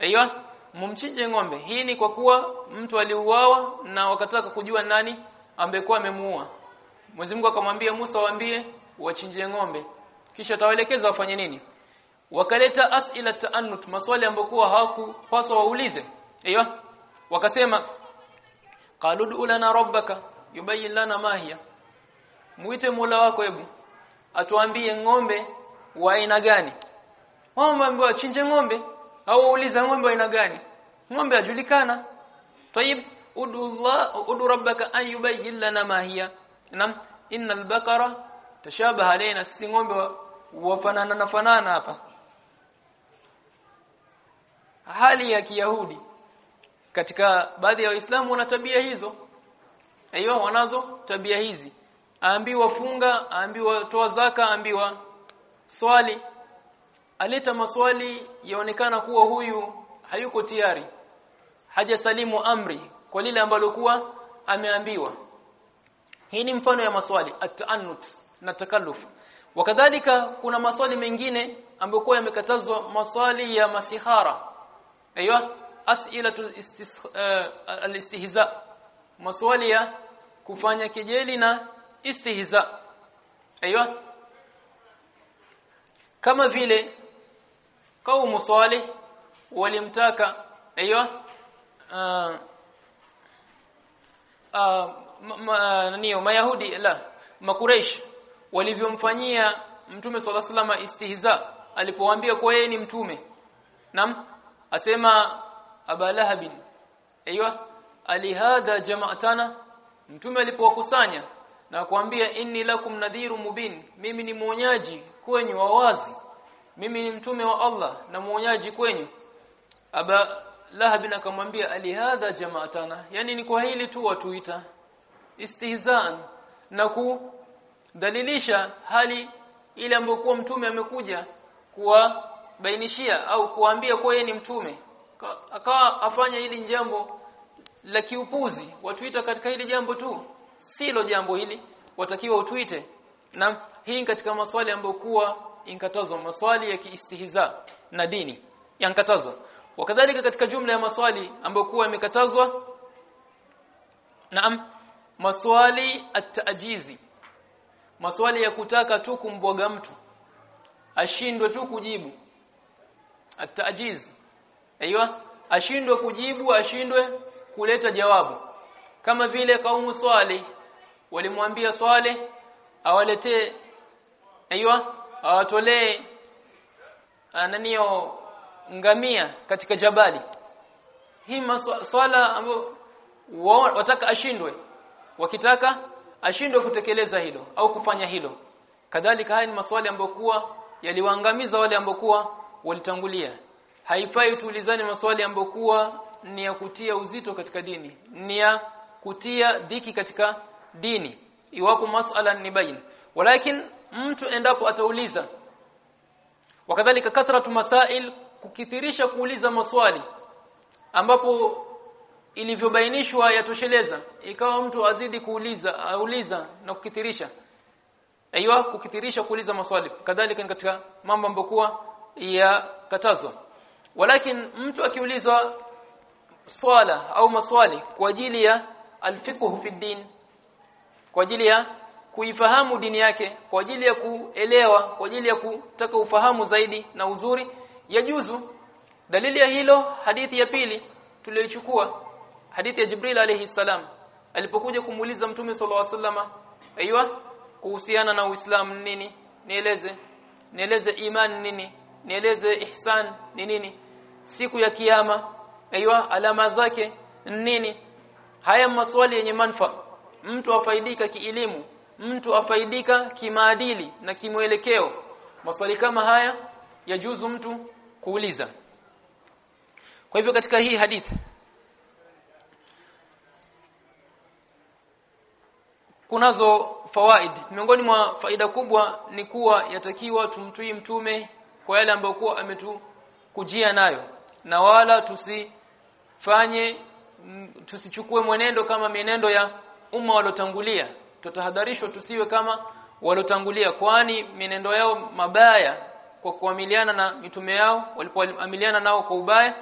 Aiyo mumchinje ng'ombe. Hii ni kwa kuwa mtu aliuawa na wakataka kujua nani ambekuwa amemuua. Mwenyezi Mungu akamwambia Musa waambie wachinje ng'ombe. Kisha tawaelekeza wafanye nini? Wakaleta asila taannut maswali ambokuwa hawakupaswa waulize. Aiyo wakasema qalud ulana lana rabbaka yubayyin lana mahia. Muite mola wako hebu. Atuambie ng'ombe wa aina gani. Wao mambo chinje ng'ombe au uliza ng'ombe wa aina gani. Ng'ombe ajulikana. Tayib udu Allah udu rabbaka an yubayyin lana mahia. Nam innal bakara tashabaha alaina sisi ng'ombe wafanana na fanana hapa. Hali ya kiyahudi. Katika baadhi ya waislamu wana tabia hizo aiyo wanazo tabia hizi. Aambiwa funga aambiwa toa zaka aambiwa swali. Aleta maswali yaonekana kuwa huyu hayuko tayari. Hajasalimu amri kwa lile ambalo kuwa ameambiwa. Hii ni mfano ya maswali at-ta'annut na takalluf. Wakadhalika kuna maswali mengine ambayo kwa yamekatazwa maswali ya masihara. Aiyo, as'ilatu uh, al-istihza maswali ya kufanya kejeli na istihza. Aiywa. Kama vile kaumu salih walimtaka aiywa uh, uh, nani mayahudi la makureish walivyomfanyia mtume swalla salama istihza alipowaambia kwa yeye ni mtume. Nam asema abalahabin aiywa alihadha jama'tana mtume alipowakusanya na kuambia inni lakum nadhiru mubin mimi ni muonyaji kwenyu wawazi mimi ni mtume wa Allah na muonyaji kwenyu. Aba lahab akamwambia alihadha jama'atana? Yani ni kwa hili tu watuita istihzaan na kudalilisha hali ile ambayo mtume amekuja kuwabainishia au kuambia kwa yeye ni mtume. Akawa afanya hili jambo la kiupuzi watuita katika hili jambo tu. Silo jambo hili watakiwa utuite. Na hii katika maswali ambayo kuwa inkatazwa maswali ya kiistihiza na dini yankatazwa. Wakadhalika katika jumla ya maswali ambayo kuwa imekatazwa naam maswali at-ta'jizi maswali ya kutaka tu kumbwaga mtu ashindwe tu kujibu. At-ta'jiz aiywa ashindwe kujibu ashindwe kuleta jawabu. Kama vile kaumu swali walimwambia swali awaletee aiywa awatolee ananio ngamia katika jabali. Hii swala ambayo wataka ashindwe wakitaka ashindwe kutekeleza hilo au kufanya hilo. Kadhalika haya ni maswali ambayo kuwa yaliwaangamiza wale ambao kuwa walitangulia. Haifai tuulizane maswali ambayo kuwa ni ya kutia uzito katika dini ni ya kutia dhiki katika dini. Iwapo masala ni bain. Walakin mtu endapo atauliza wakadhalika kathratu masail kukithirisha kuuliza maswali ambapo ilivyobainishwa yatosheleza ikawa mtu azidi kuuliza auliza na kukithirisha. Aiywa kukithirisha kuuliza maswali. Kadhalika katika mambo ambayokuwa ya katazwa. Walakin mtu akiuliza swala au maswali kwa ajili ya alfiqh fi din kwa ajili ya kuifahamu dini yake kwa ajili ya kuelewa kwa ajili ya kutaka ufahamu zaidi na uzuri ya juzu dalili ya hilo hadithi ya pili tuliyochukua hadithi ya Jibril alayhi salam alipokuja kumuuliza mtume sallallahu alaihi wasallama aiywa kuhusiana na Uislamu nini? Nieleze nieleze imani nini? Nieleze ihsan ni nini? Siku ya kiyama aiywa alama zake nini? Haya maswali yenye manfa mtu afaidika kielimu mtu afaidika kimaadili na kimwelekeo. Maswali kama haya yajuzu mtu kuuliza. Kwa hivyo katika hii hadithi kunazo fawaid. Miongoni mwa faida kubwa ni kuwa yatakiwa tumtui mtume kwa yale ambayo kuwa ametukujia nayo. Na wala tusifanye tusichukue mwenendo kama mienendo ya umma walotangulia tutahadharishwa tusiwe kama walotangulia kwani mienendo yao mabaya kwa kuamiliana na mitume yao walipoamiliana nao kwa ubaya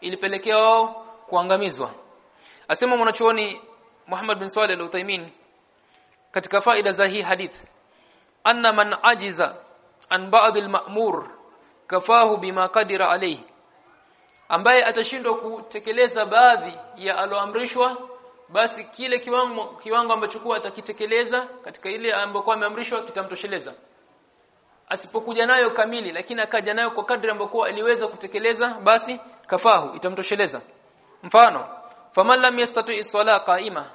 ilipelekea wao kuangamizwa. Asema mwanachuoni Muhammad bin Saleh al-Uthaymeen katika faida za hii hadith anna man ajiza an ba'd al-ma'mur kafahu bima qadira alayhi ambaye atashindwa kutekeleza baadhi ya aloamrishwa basi kile kiwango kiwango ambacho kwa atakitekeleza katika ile ambayo ameamrishwa kitamtosheleza. Asipokuja nayo kamili lakini akaja nayo kwa kadri ambayo aliweza kutekeleza basi kafahu itamtosheleza. Mfano faman lam yastati sala qaima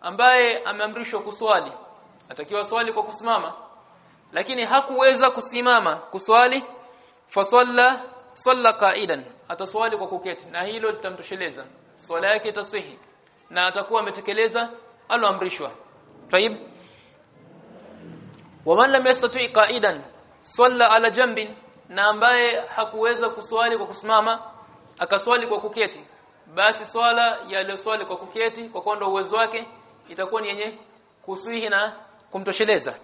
ambaye ameamrishwa kuswali atakiwa swali kwa kusimama lakini hakuweza kusimama kuswali fasalla salla qa'idan ataswali kwa kuketi. Na hilo litamtosheleza. Swala yake itasihi. Na atakuwa ametekeleza aloamrishwa. Tayib waman lam yastati qa'idan salla ala jambin na ambaye hakuweza kuswali kwa kusimama akaswali kwa kuketi basi swala yaliyoswali kwa kuketi kwa kuwa uwezo wake itakuwa ni yenye kusihi na kumtosheleza.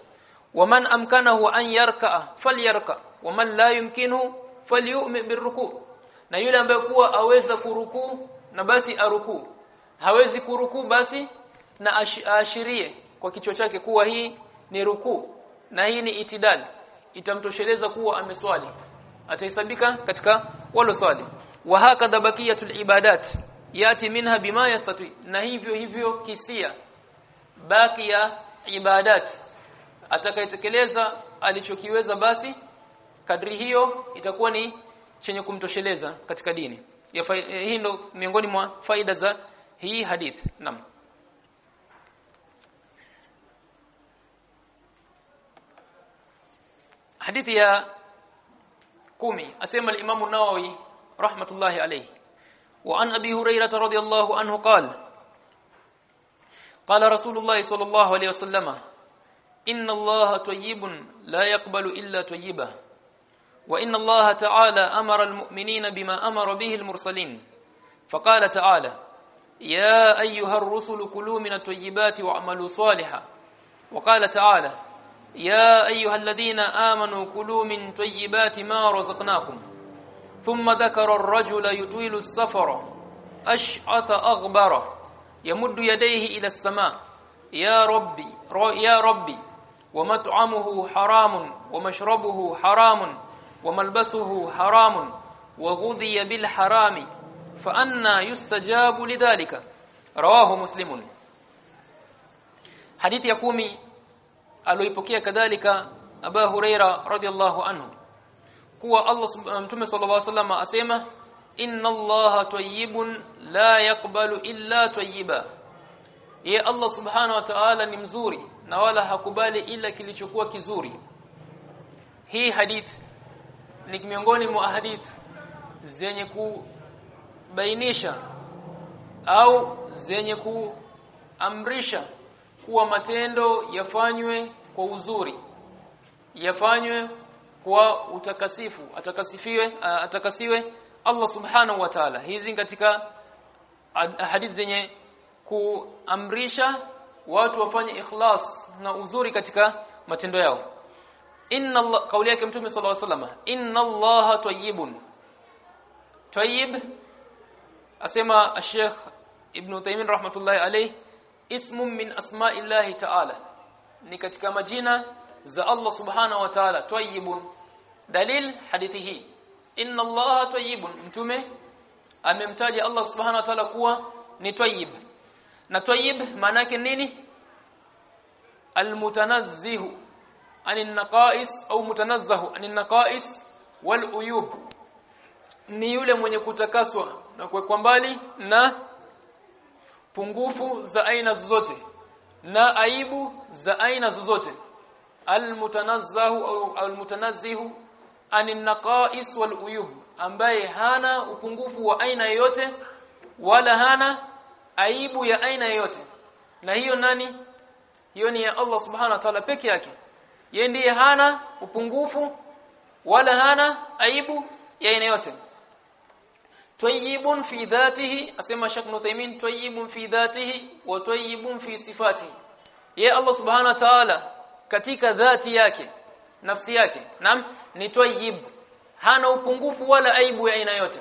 Waman amkanahu an yarka falyarka. Waman la yumkinu falyu'mi birruku na yule ambaye kuwa aweza kurukuu na basi arukuu hawezi kurukuu basi na aashirie kwa kichwa chake kuwa hii ni ruku na hii ni itidal. Itamtosheleza kuwa ameswali. Atahesabika katika walo swali. Wa hakadha baqiyatul ibadat yati minha bima yastati. Na hivyo hivyo kisia baki ya ibadat. Atakayetekeleza alichokiweza basi kadri hiyo itakuwa ni chenye kumtosheleza katika dini. Ya eh, hii ndo miongoni mwa faida za hii hadith. Naam. Hadithi ya kumi. Asema al-Imam an-Nawawi rahmatullahi alayhi. Wa an Abi Hurairah radhiyallahu anhu qala qala Rasulullah sallallahu alayhi wasallam inna Allaha tayyibun la yaqbalu illa tayyiban وإن الله تعالى أمر المؤمنين بما أمر به المرسلين. فقال تعالى يا أيها الرسل كلوا من الطيبات واعملوا صالحا. وقال تعالى يا أيها الذين آمنوا كلوا من طيبات ما رزقناكم. ثم ذكر الرجل يطيل السفر أشعث أغبر يمد يديه إلى السماء. يا ربي يا ربي ومطعمه حرام ومشربه حرام. وملبسه حرام haramun بالحرام ghudhiya يستجاب لذلك رواه مسلم حديث lidhalika. Rawahu muslimun. Hadithi ya kumi aloipokea kadhalika Abu Huraira radhiallahu anhu. Kuwa Allah eh, mtume sallallahu alaihi wasallam asema inna allaha tayyibun la yaqbalu illa tayyiba. Ye Allah subhanahu wa ta'ala ni mzuri na wala hakubali ila kilichokuwa kizuri. Hii hadith ni miongoni mwa hadith zenye kubainisha au zenye kuamrisha kuwa matendo yafanywe kwa uzuri yafanywe kwa utakasifu atakasifiwe atakasiwe Allah subhanahu wa ta'ala. Hizi katika hadith zenye kuamrisha watu wafanye ikhlas na uzuri katika matendo yao inna Allah kauli yake mtume sallallahu alaihi wasallam inna Allah tayyibun tayyib asema Sheikh Ibn Taymin rahmatullahi alayhi ismun min asma'illahi ta'ala ni katika majina za Allah subhanahu wa ta'ala tayyibun dalil hadithi hii inna Allah tayyibun mtume amemtaja Allah subhanahu wa ta'ala kuwa ni tayyib na tayyib maana yake nini almutanazzihu anin naqais au mutanazzahu anin naqais wal uyub. Ni yule mwenye kutakaswa na kuwekwa mbali na pungufu za aina zozote na aibu za aina zozote. Almutanazzahu au almutanazzihu anin naqais wal uyub ambaye hana upungufu wa aina yoyote wala hana aibu ya aina yoyote. Na hiyo nani? Hiyo ni ya Allah subhanahu wa ta'ala peke yake yeye ndiye hana upungufu wala hana aibu ya aina yote. Tayyibun fi dhatihi asema Sheikh Nutaimin tayyibun fi dhatihi wa tayyibun fi sifatihi. Ye Allah subhanahu wa ta'ala katika dhati yake nafsi yake nam ni tayyib. Hana upungufu wala aibu ya aina yote.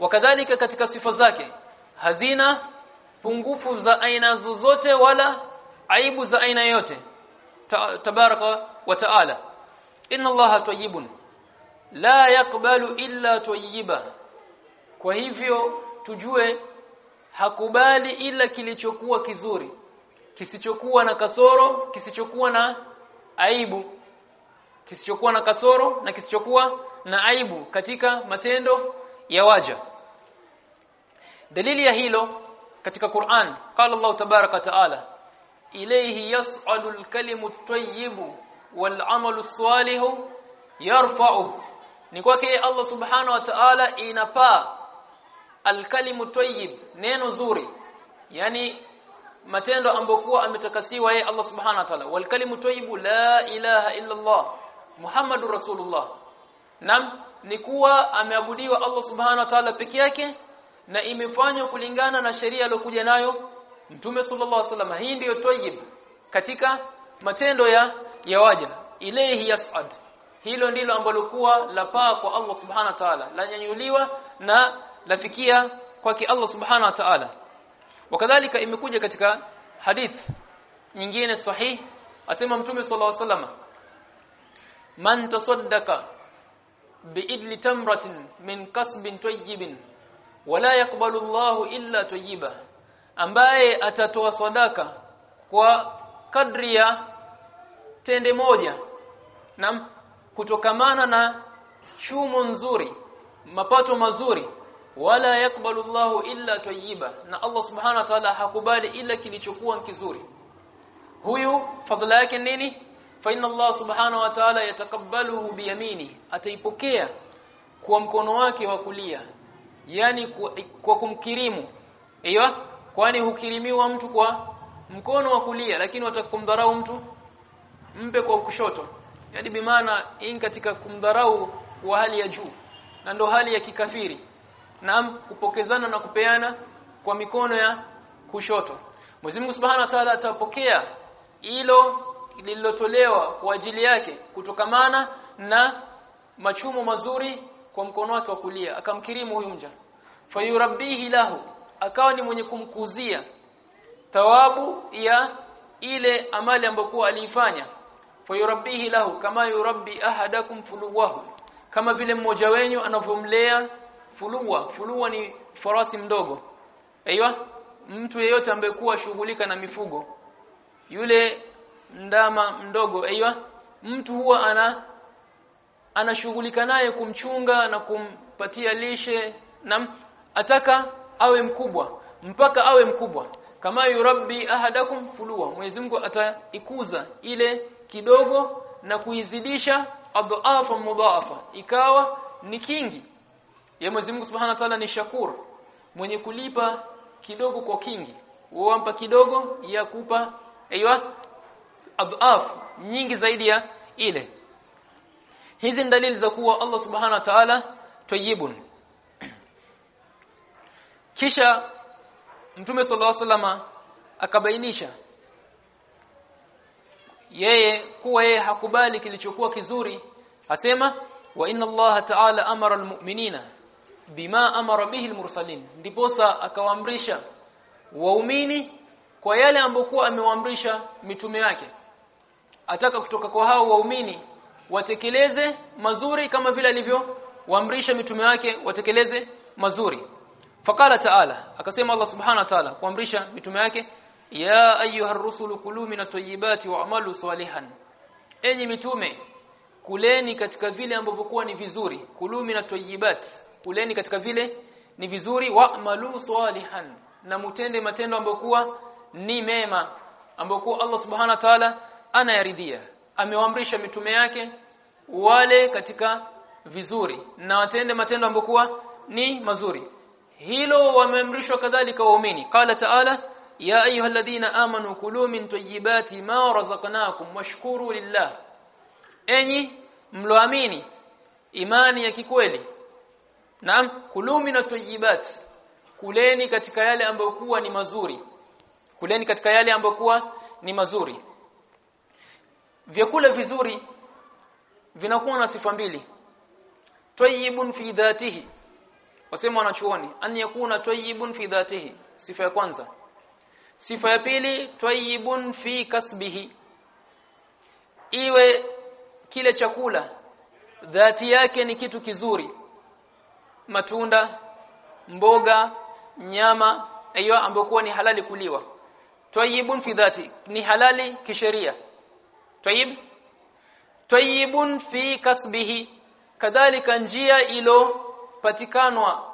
Wakadhalika katika sifa zake hazina pungufu za aina zozote wala aibu za aina yote Ta tabaraka wa taala. Inna allaha tayyibun. La yakbalu illa tayyiba. Kwa hivyo tujue hakubali ila kilichokuwa kizuri. Kisichokuwa na kasoro kisichokuwa na aibu. Kisichokuwa na kasoro na kisichokuwa na aibu katika matendo ya waja. Dalili ya hilo katika Qur'an qala Allah tabaraka taala ilayhi yas'alu al-kalimu at-tayyibu wal-'amalu as-salihu yarfa'u ni kwake Allah subhanahu wa ta'ala inapaa al-kalimu tayyib neno zuri. Yani matendo ambokuwa ametakasiwa yeye Allah subhanahu wa ta'ala. Wal kalimu tayyibu la ilaha illa Allah Muhammadur Rasulullah. Nam ni kuwa ameabudiwa Allah subhanahu wa ta'ala peke yake na imefanywa kulingana na sheria aliyokuja nayo Mtume sallallahu alaihi wasallam hii ndiyo tayyib katika matendo ya ya waja ilayhi yas'ad. Hilo ndilo ambalo kuwa la paa kwa Allah subhanahu wa ta'ala lanyanyuliwa na lafikia kwake Allah subhanahu wa ta'ala. Wakadhalika imekuja katika hadith nyingine sahih asema mtume sallallahu alaihi wasallam man tasaddaqa biidli tamratin min kasbin tayyibin wala yaqbalu Allahu illa tayyiba ambaye atatoa sadaka kwa kadri ya tende moja na kutokamana na chumo nzuri mapato mazuri wala yakbalu Allahu illa tayyiba na Allah subhanahu wa ta'ala hakubali ila kilichokuwa kizuri. Huyu fadhila yake nini? Fa inna Allah subhanahu wa ta'ala yatakabbaluhu biyamini ataipokea kwa mkono wake wa kulia yani kwa, kwa kumkirimu. Aiyo kwani hukirimiwa mtu kwa mkono wa kulia lakini watakumdharau mtu? Mpe kwa kushoto. Yani bimaana in katika kumdharau wa hali ya juu na ndo hali ya kikafiri. Na kupokezana na kupeana kwa mikono ya kushoto. Mwenyezi Mungu Subhanahu wa Ta'ala atapokea hilo lililotolewa kwa ajili yake kutokamana na machumo mazuri kwa mkono wake wa kulia. Akamkirimu huyu mja. Fayurabbihi lahu akawa ni mwenye kumkuzia thawabu ya ile amali ambayo aliifanya. Fayurabbihi lahu kama yurabbi ahadakum fuluwahu kama vile mmoja wenyu anavyomlea fuluwa. Fuluwa ni farasi mdogo. Aiywa mtu yeyote ambaye kuwa shughulika na mifugo yule ndama mdogo aiywa mtu huwa ana anashughulika naye kumchunga na kumpatia lishe na ataka awe mkubwa mpaka awe mkubwa. Kama yurabbi ahadakum fulua Mwenyezi Mungu ataikuza ile kidogo na kuizidisha adhafa mudhafa ikawa ni kingi. Ya Mwenyezi Mungu Subhanahu wa Ta'ala ni shakur mwenye kulipa kidogo kwa kingi. Wampa kidogo ya kupa aiywa adhaf nyingi zaidi ya ile. Hizi dalili za kuwa Allah Subhanahu wa Ta'ala tayyibun kisha Mtume sallallahu wasallam akabainisha yeye kuwa yeye hakubali kilichokuwa kizuri. Asema wa inna Allah ta'ala amara almu'minina bima amara bihi almursalin. Ndiposa akawaamrisha waumini kwa yale ambokuwa amewaamrisha mitume yake. Ataka kutoka kwa hao waumini watekeleze mazuri kama vile alivyo waamrisha mitume wake watekeleze mazuri fakala taala akasema Allah subhanahu wa ta'ala kuamrisha mitume yake ya ayyuhar rusulu kulu minat-tayyibati wa'malu salihan. Enyi mitume kuleni katika vile ambavyo kuwa ni vizuri. Kulu min at kuleni katika vile ni vizuri wa'malu salihan. Na mutende matendo ambayo kuwa ni mema ambayo kuwa Allah subhanahu wa ta'ala anayaridhia. Amewaamrisha mitume yake wale katika vizuri. Na watende matendo ambayo kuwa ni mazuri hilo wameamrishwa kadhalika waumini. Qala ta'ala ya ayyuhalladhina amanu kulu min tayyibati ma razaqnakum washkuru lillah. Enyi mloamini imani ya kikweli. Naam kulu min tayyibat kuleni katika yale ambayo kuwa ni mazuri. Kuleni katika yale ambayo kuwa ni mazuri. Vyakula vizuri vinakuwa na sifa mbili. Tayyibun fi dhatihi wasema wanachuoni an yakuna tayyibun fi dhatihi. Sifa ya kwanza. Sifa ya pili tayyibun fi kasbihi. Iwe kile chakula dhati yake ni kitu kizuri. Matunda mboga nyama hiyo ambayo ni halali kuliwa. Tayyibun fi dhati ni halali kisheria. Tayyib? Tayyibun fi kasbihi. Kadhalika njia ilo patikanwa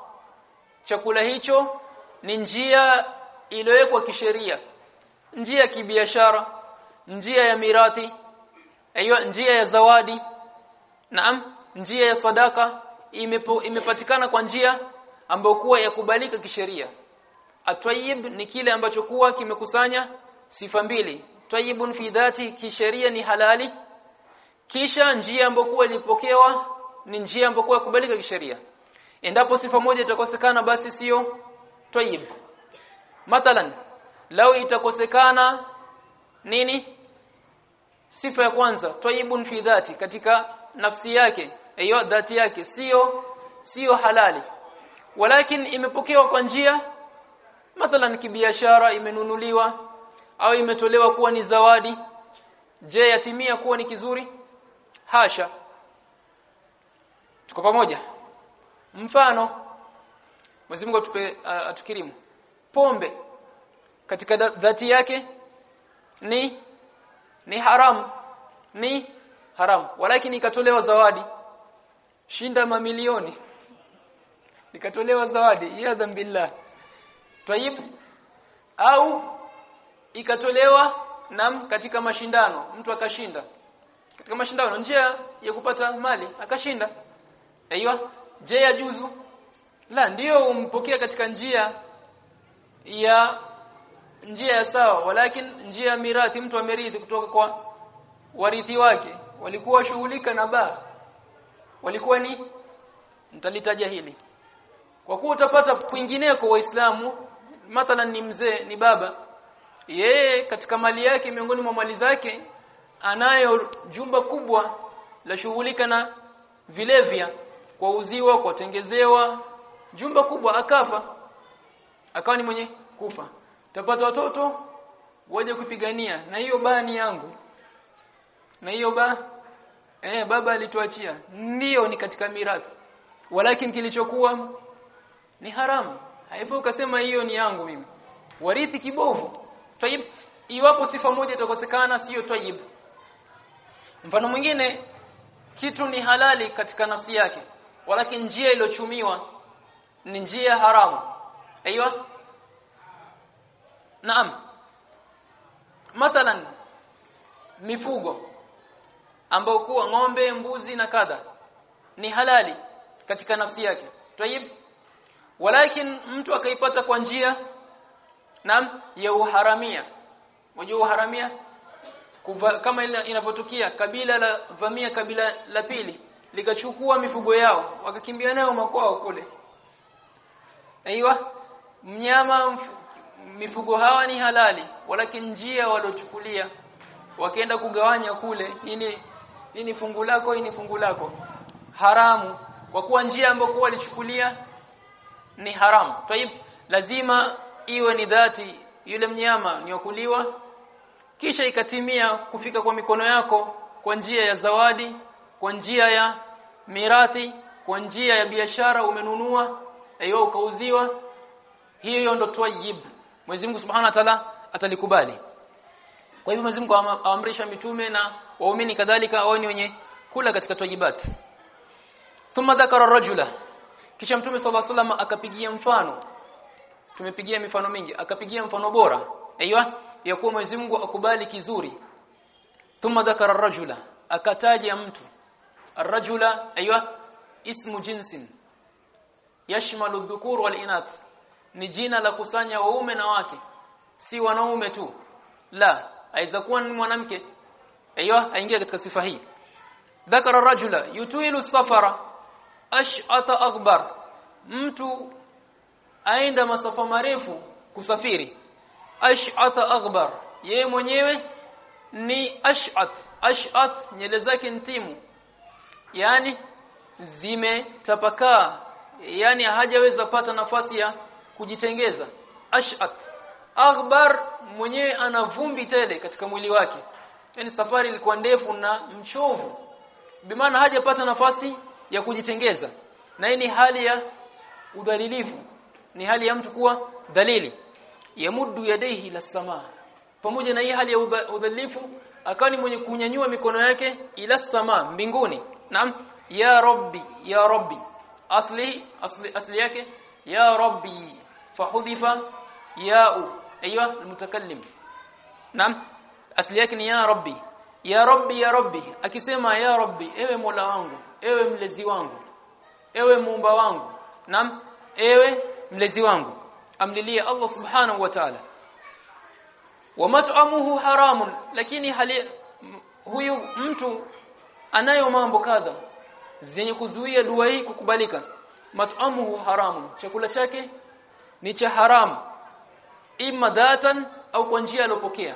chakula hicho ni njia iliyowekwa kisheria njia ya kibiashara njia ya mirathi hiyo njia ya zawadi naam njia ya sadaka imepo, imepatikana kwa njia ambayo kuwa yakubalika kisheria. Atwayib ni kile ambacho kuwa kimekusanya sifa mbili. Tayyibun fi dhati kisheria ni halali. Kisha njia ambayo kuwa ilipokewa ni njia ambayo kwa kubalika kisheria endapo sifa moja itakosekana basi sio tayyib mathalan lau itakosekana nini? Sifa ya kwanza tayyibun fi dhati katika nafsi yake hiyo dhati yake sio sio halali. Walakin imepokewa kwa njia mathalan kibiashara imenunuliwa au imetolewa kuwa ni zawadi. Je yatimia kuwa ni kizuri? Hasha. Tuko pamoja mfano Mwenyezi Mungu atupe atukirimu. Pombe. Katika dhati yake ni ni haram ni haram walakini ikatolewa zawadi. Shinda mamilioni. Ikatolewa zawadi. Ya billah tayib. Au ikatolewa nam katika mashindano. Mtu akashinda. Katika mashindano njia ya kupata mali akashinda. Aiywa je ya juzu? La ndiyo umpokea katika njia ya njia ya sawa. Walakin njia ya mirathi mtu amerithi kutoka kwa warithi wake. Walikuwa shughulika na ba. Walikuwa ni nitalitaja hili. Kwa kuwa utapata kwingineko waislamu mathalan ni mzee ni baba yeye katika mali yake miongoni mwa mali zake anayo jumba kubwa la shughulika na vilevya kwa uziwa kwa tengezewa jumba kubwa akafa. Akawa ni mwenye kufa. Tapata watoto waje kupigania. Na hiyo baa ni yangu. Na hiyo ba eh baba alituachia. Ndio ni katika mirathi. Walakin kilichokuwa ni haramu. Haifai ukasema hiyo ni yangu mimi. Warithi kibovu. Tayib iwapo sifa moja itakosekana sio tayib mfano mwingine kitu ni halali katika nafsi yake walakin njia iliyochumiwa ni njia haramu. Aiywa? Naam. Mathalan mifugo ambao kuwa ng'ombe mbuzi na kadha ni halali katika nafsi yake. Tayib walakin mtu akaipata kwa njia naam ya uharamia. Unajua uharamia? Kama inavyotukia kabila la vamia kabila la pili likachukua mifugo yao wakakimbia nayo makwao kule. Aiywa mnyama mifugo hawa ni halali walakin njia waliochukulia. Wakaenda kugawanya kule nini nini fungu lako hii ni fungu lako. Haramu kwa kuwa njia ambayo walichukulia ni haramu. Tayib lazima iwe ni dhati yule mnyama ni wakuliwa kisha ikatimia kufika kwa mikono yako kwa njia ya zawadi kwa njia ya mirathi kwa njia ya biashara umenunua aiyo ukauziwa hiyo ndo tayyib Mwenyezi Mungu Subhanahu wa Ta'ala atalikubali kwa hivyo Mwenyezi Mungu aamrisha mitume na waumini kadhalika wao ni wenye kula katika tayyibat thumma dhakara rajula kisha mtume alaihi wasallam akapigia mfano. Tumepigia mifano mingi akapigia mfano bora. Aiyo ya kuwa Mwenyezi Mungu akubali kizuri. Thumma dhakara rajula akataja mtu aiywa ismu jinsin yashmalu dhukur wal inath ni jina la kusanya waume na wake si wanaume tu la aiza kuwa ni mwanamke aiywa aingia katika sifa hii dhakara rajula yutilu safara ash'ata aghbar mtu aenda masafa marefu kusafiri ash'ata aghbar yeye mwenyewe ni ash'at ash'at nyele zake ntimu yani zimetapakaa. Yani hajaweza pata nafasi ya kujitengeza. Ash'at. Akhbar mwenyewe ana vumbi tele katika mwili wake. Yani safari ilikuwa ndefu na mchovu. Bimaana hajapata nafasi ya kujitengeza. Na ni hali ya udhalilifu. Ni hali ya mtu kuwa dhalili. Yamuddu yadayhi ila samaa pamoja na hii hali ya udhalilifu akawa ni mwenye kunyanyua mikono yake ila samaa mbinguni نعم. يا ربي يا ربي. أصلي أصلي أصلي yake يا ربي. فحذف ياء. أيوه المتكلم. نعم. أصلي yake يا ربي. يا ربي يا ربي. اكسم يا ربي. إيوه مولا wangu إيوه mlezi wangu إيوه muumba wangu نعم. إيوه mlezi wangu amlilie Allah subhanahu wa ta'ala ومطعمه حرام. لكن هل huyu mtu anayo mambo kadha zenye kuzuia dua hii kukubalika. Mat'amuhu haramu. Chakula chake ni cha haramu imma dhatan au kwa njia alopokea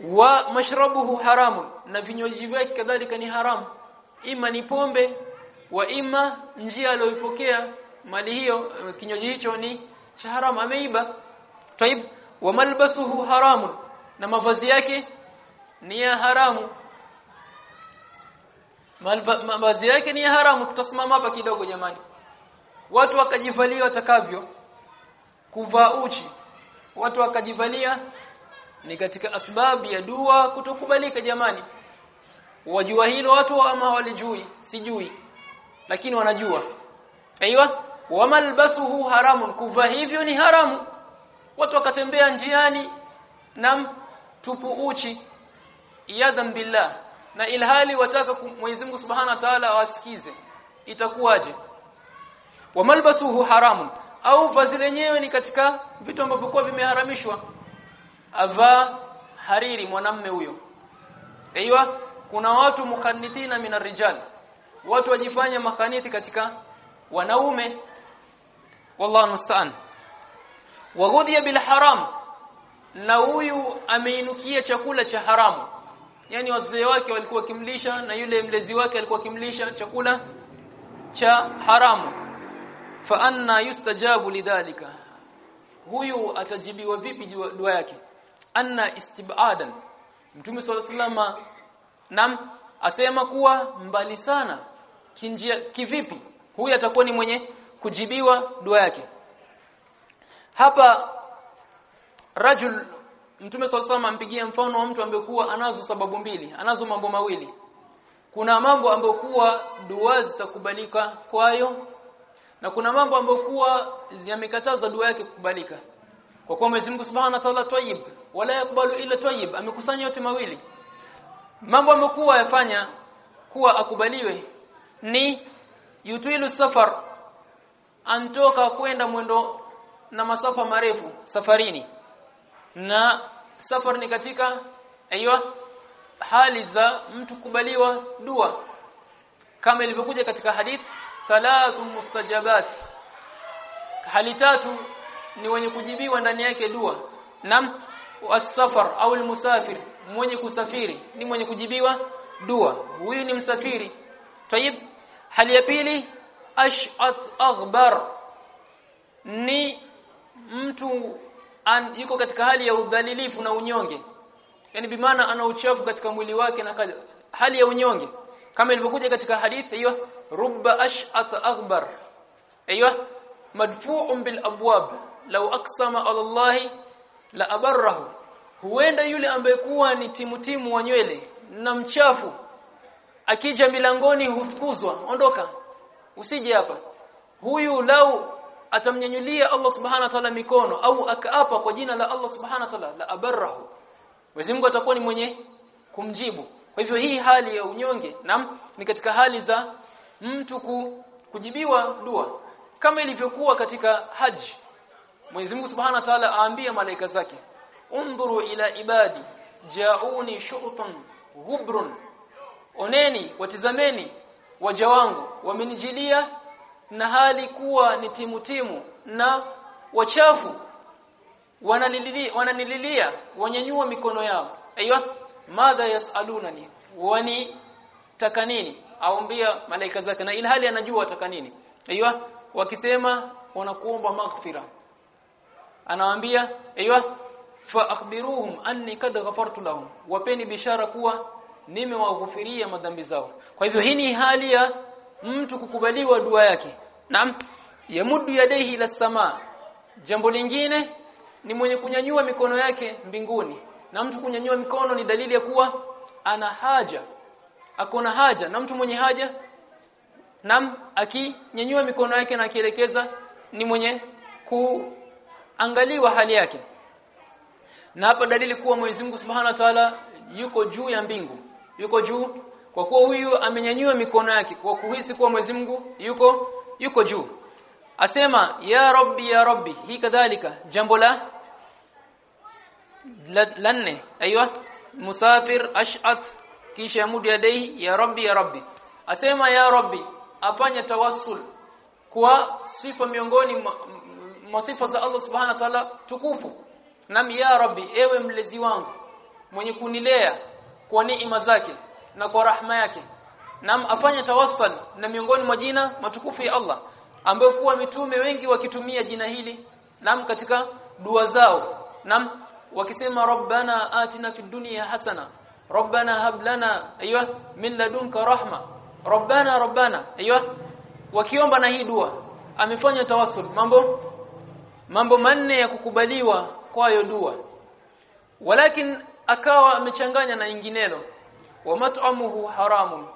wa mashrabuhu haramu na vinywaji vyake kadhalika ni haramu. Ima ni pombe wa ima njia aliyoipokea mali hiyo kinywaji hicho ni cha haramu ameiba. Taib wa malbasuhu haramu na mavazi yake ni ya haramu mavazi yake ni haramu tutasimama hapa kidogo jamani. Watu wakajivalia watakavyo kuvaa uchi. Watu wakajivalia ni katika asbabu ya dua kutokubalika jamani. Wajua hilo watu ama walijui? Sijui. Lakini wanajua. Aiywa wamalbasuhu haramun. Kuvaa hivyo ni haramu. Watu wakatembea njiani nam tupu uchi. Iadham billah na ilhali wataka Mwenyezi Mungu Subhanahu wa Ta'ala awasikize itakuwaje? Wamalbasuhu haramun. Au vazi lenyewe ni katika vitu ambavyo kwa vimeharamishwa. Avaa hariri mwanamme huyo. Aiywa kuna watu mukhannitina min rijal. Watu wajifanya makhaniti katika wanaume. Wallahu musta'an. Waghudhiya bil haram. Na huyu ameinukia chakula cha haramu yani wazee wake walikuwa kimlisha na yule mlezi wake alikuwa kimlisha chakula cha haramu. Fa anna yustajabu lidhalika. Huyu atajibiwa vipi dua yake? Anna istibadan. Mtume sallallahu nam asema kuwa mbali sana. Kinjia kivipi? Huyu atakuwa ni mwenye kujibiwa dua yake. Hapa rajul mtume sallallahu ampigia mfano wa mtu ambaye kuwa anazo sababu mbili anazo mambo mawili. Kuna mambo ambayo kuwa dua zitakubalika kwayo na kuna mambo ambayo kuwa yamekataza dua yake kukubalika. Kwa kuwa Mwenyezi Mungu Subhanahu wa Ta'ala tayyib wala yakbalu ila tayyib amekusanya yote mawili. Mambo ambayo kuwa yafanya kuwa akubaliwe ni yutwilu safar antoka kwenda mwendo na masafa marefu safarini na safar ni katika aiywa hali za mtu kubaliwa dua. Kama ilivyokuja katika hadith thalathu mustajabat. Hali tatu ni wenye kujibiwa ndani yake dua. Nam wasafar au almusafir mwenye kusafiri ni mwenye kujibiwa dua. Huyu ni msafiri. Tayib hali ya pili ash'at aghbar ni mtu an, yuko katika hali ya udhalilifu na unyonge. Yani bimaana ana uchafu katika mwili wake na kaja. hali ya unyonge. Kama ilivyokuja katika hadithi hiyo rubba ash'at aghbar. Aiywa madfu'un bil abwab. Law aqsama ala Allah la abarrahu. Huenda yule ambaye kuwa ni timutimu wa nywele na mchafu akija milangoni hufukuzwa. Ondoka usije hapa. Huyu lau atamnyanyulia Allah subhana wa ta'ala mikono au akaapa kwa jina la Allah subhanahu wa ta'ala la abarahu Mwenyezi Mungu atakuwa ni mwenye kumjibu. Kwa hivyo hii hali ya unyonge nam ni katika hali za mtu ku, kujibiwa dua. Kama ilivyokuwa katika haji Mwenyezi Mungu Subhanahu wa Ta'ala aambia malaika zake undhuru ila ibadi jauni shurtan hubrun. Oneni watizameni waja wangu wamenijilia na hali kuwa ni timutimu na wachafu wananililia wananililia wanyanyua mikono yao. Aiywa madha yasalunani wani taka nini? Aombia malaika zake na ilhali anajua ataka nini. Aiywa wakisema wanakuomba maghfira. Anawaambia aiywa fa akhbiruhum anni kad ghafartu lahum. Wapeni bishara kuwa nimewaghufiria madhambi zao. Kwa hivyo hii ni hali ya mtu kukubaliwa dua yake naam. Yamuddu yadayhi ila sama jambo lingine ni mwenye kunyanyua mikono yake mbinguni. Na mtu kunyanyua mikono ni dalili ya kuwa ana haja. Akona haja. Na mtu mwenye haja? Nam akinyanyua mikono yake na akielekeza ni mwenye kuangaliwa hali yake. Na hapa dalili kuwa Mwenyezi Mungu Subhanahu wa Ta'ala yuko juu ya mbingu. Yuko juu kwa kuwa huyu amenyanyua mikono yake kwa kuhisi kuwa Mwenyezi Mungu yuko yuko juu. Asema ya rabbi ya rabbi. Hii kadhalika jambo la lanne aiywa musafir ash'at. Kisha yamudi yadai ya rabbi ya rabbi. Asema ya rabbi afanya tawassul kwa sifa miongoni masifa za Allah subhanahu wa ta'ala tukufu. Nam ya rabbi ewe mlezi wangu mwenye kunilea kwa neema zake na kwa rahma yake nam afanye tawassul na miongoni mwa jina matukufu ya Allah ambayo kuwa mitume wengi wakitumia jina hili. Nam katika dua zao. Nam wakisema rabbana atina fid dunya hasana rabbana hab lana aywa min ladunka rahma rabbana rabbana aywa wakiomba na hii dua amefanya tawassul. Mambo mambo manne ya kukubaliwa kwayo dua. Walakin akawa amechanganya na nyinginelo. Wa mat'amuhu haramun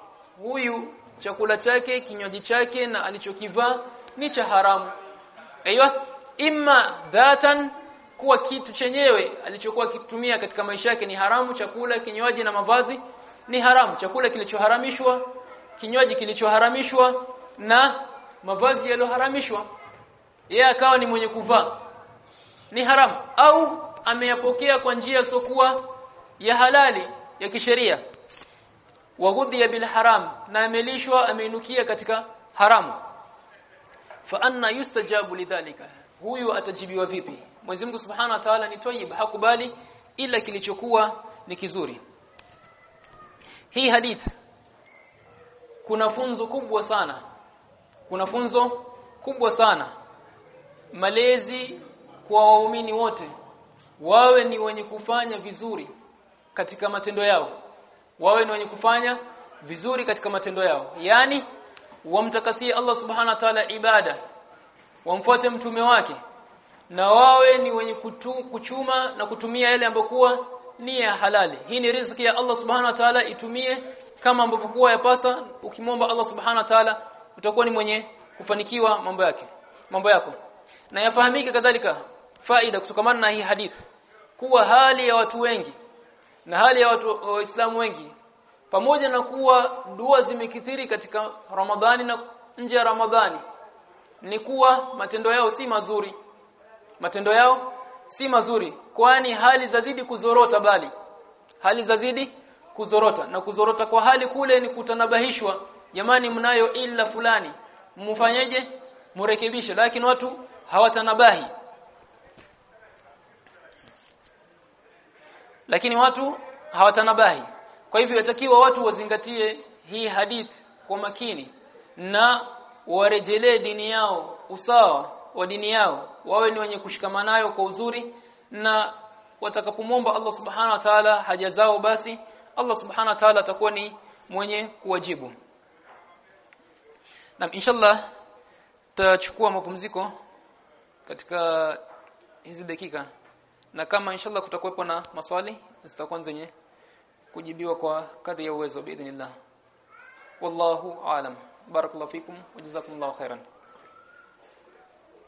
huyu chakula chake kinywaji chake na alichokivaa ni cha haramu. Aiyo imma dhatan kuwa kitu chenyewe alichokuwa kitumia katika maisha yake ni haramu chakula kinywaji na mavazi ni haramu. Chakula kilichoharamishwa kinywaji kilichoharamishwa na mavazi yaliyoharamishwa yeye akawa ni mwenye kuvaa ni haramu. Au ameyapokea kwa njia sokuwa ya halali ya kisheria waghudhiya bil haram na amelishwa ameinukia katika haramu. Fa anna yustajabu lidhalika. Huyu atajibiwa vipi? Mwenyezi Mungu Subhanahu wa Ta'ala ni toyib hakubali ila kilichokuwa ni kizuri. Hii hadith kuna funzo kubwa sana. Kuna funzo kubwa sana. Malezi kwa waumini wote wawe ni wenye kufanya vizuri katika matendo yao wawe ni wenye kufanya vizuri katika matendo yao. Yani wamtakasie Allah subhana wa ta'ala ibada wamfuate mtume wake na wawe ni wenye kutu, kuchuma na kutumia yale ambokuwa ni ya halali. Hii ni riziki ya Allah subhana wa ta'ala itumie kama ambavyokuwa yapasa ukimwomba Allah subhana wa ta'ala utakuwa ni mwenye kufanikiwa mambo yake mambo yako. Na yafahamike kadhalika faida kutokamana na hii hadithi. Kuwa hali ya watu wengi na hali ya watu waislamu wengi pamoja na kuwa dua zimekithiri katika Ramadhani na nje ya Ramadhani ni kuwa matendo yao si mazuri. Matendo yao si mazuri kwani hali zazidi kuzorota bali hali zazidi kuzorota. Na kuzorota kwa hali kule ni kutanabahishwa jamani mnayo illa fulani mufanyeje murekebishe lakini watu hawatanabahi lakini watu hawatanabahi. Kwa hivyo yatakiwa watu wazingatie hii hadith kwa makini na warejelee dini yao usawa wa dini yao wawe ni wenye kushikamana nayo kwa uzuri na watakapomwomba Allah subhanahu wa ta'ala haja zao basi Allah subhanahu wa ta'ala atakuwa ni mwenye kuwajibu. Na inshallah tutachukua mapumziko katika hizi dakika na kama inshallah kutakuwepo na maswali zitakuwa zenye kujibiwa kwa kadri ya uwezo biidhnillah wallahu aalam barakallahu fikum wa jazakumullahu khairan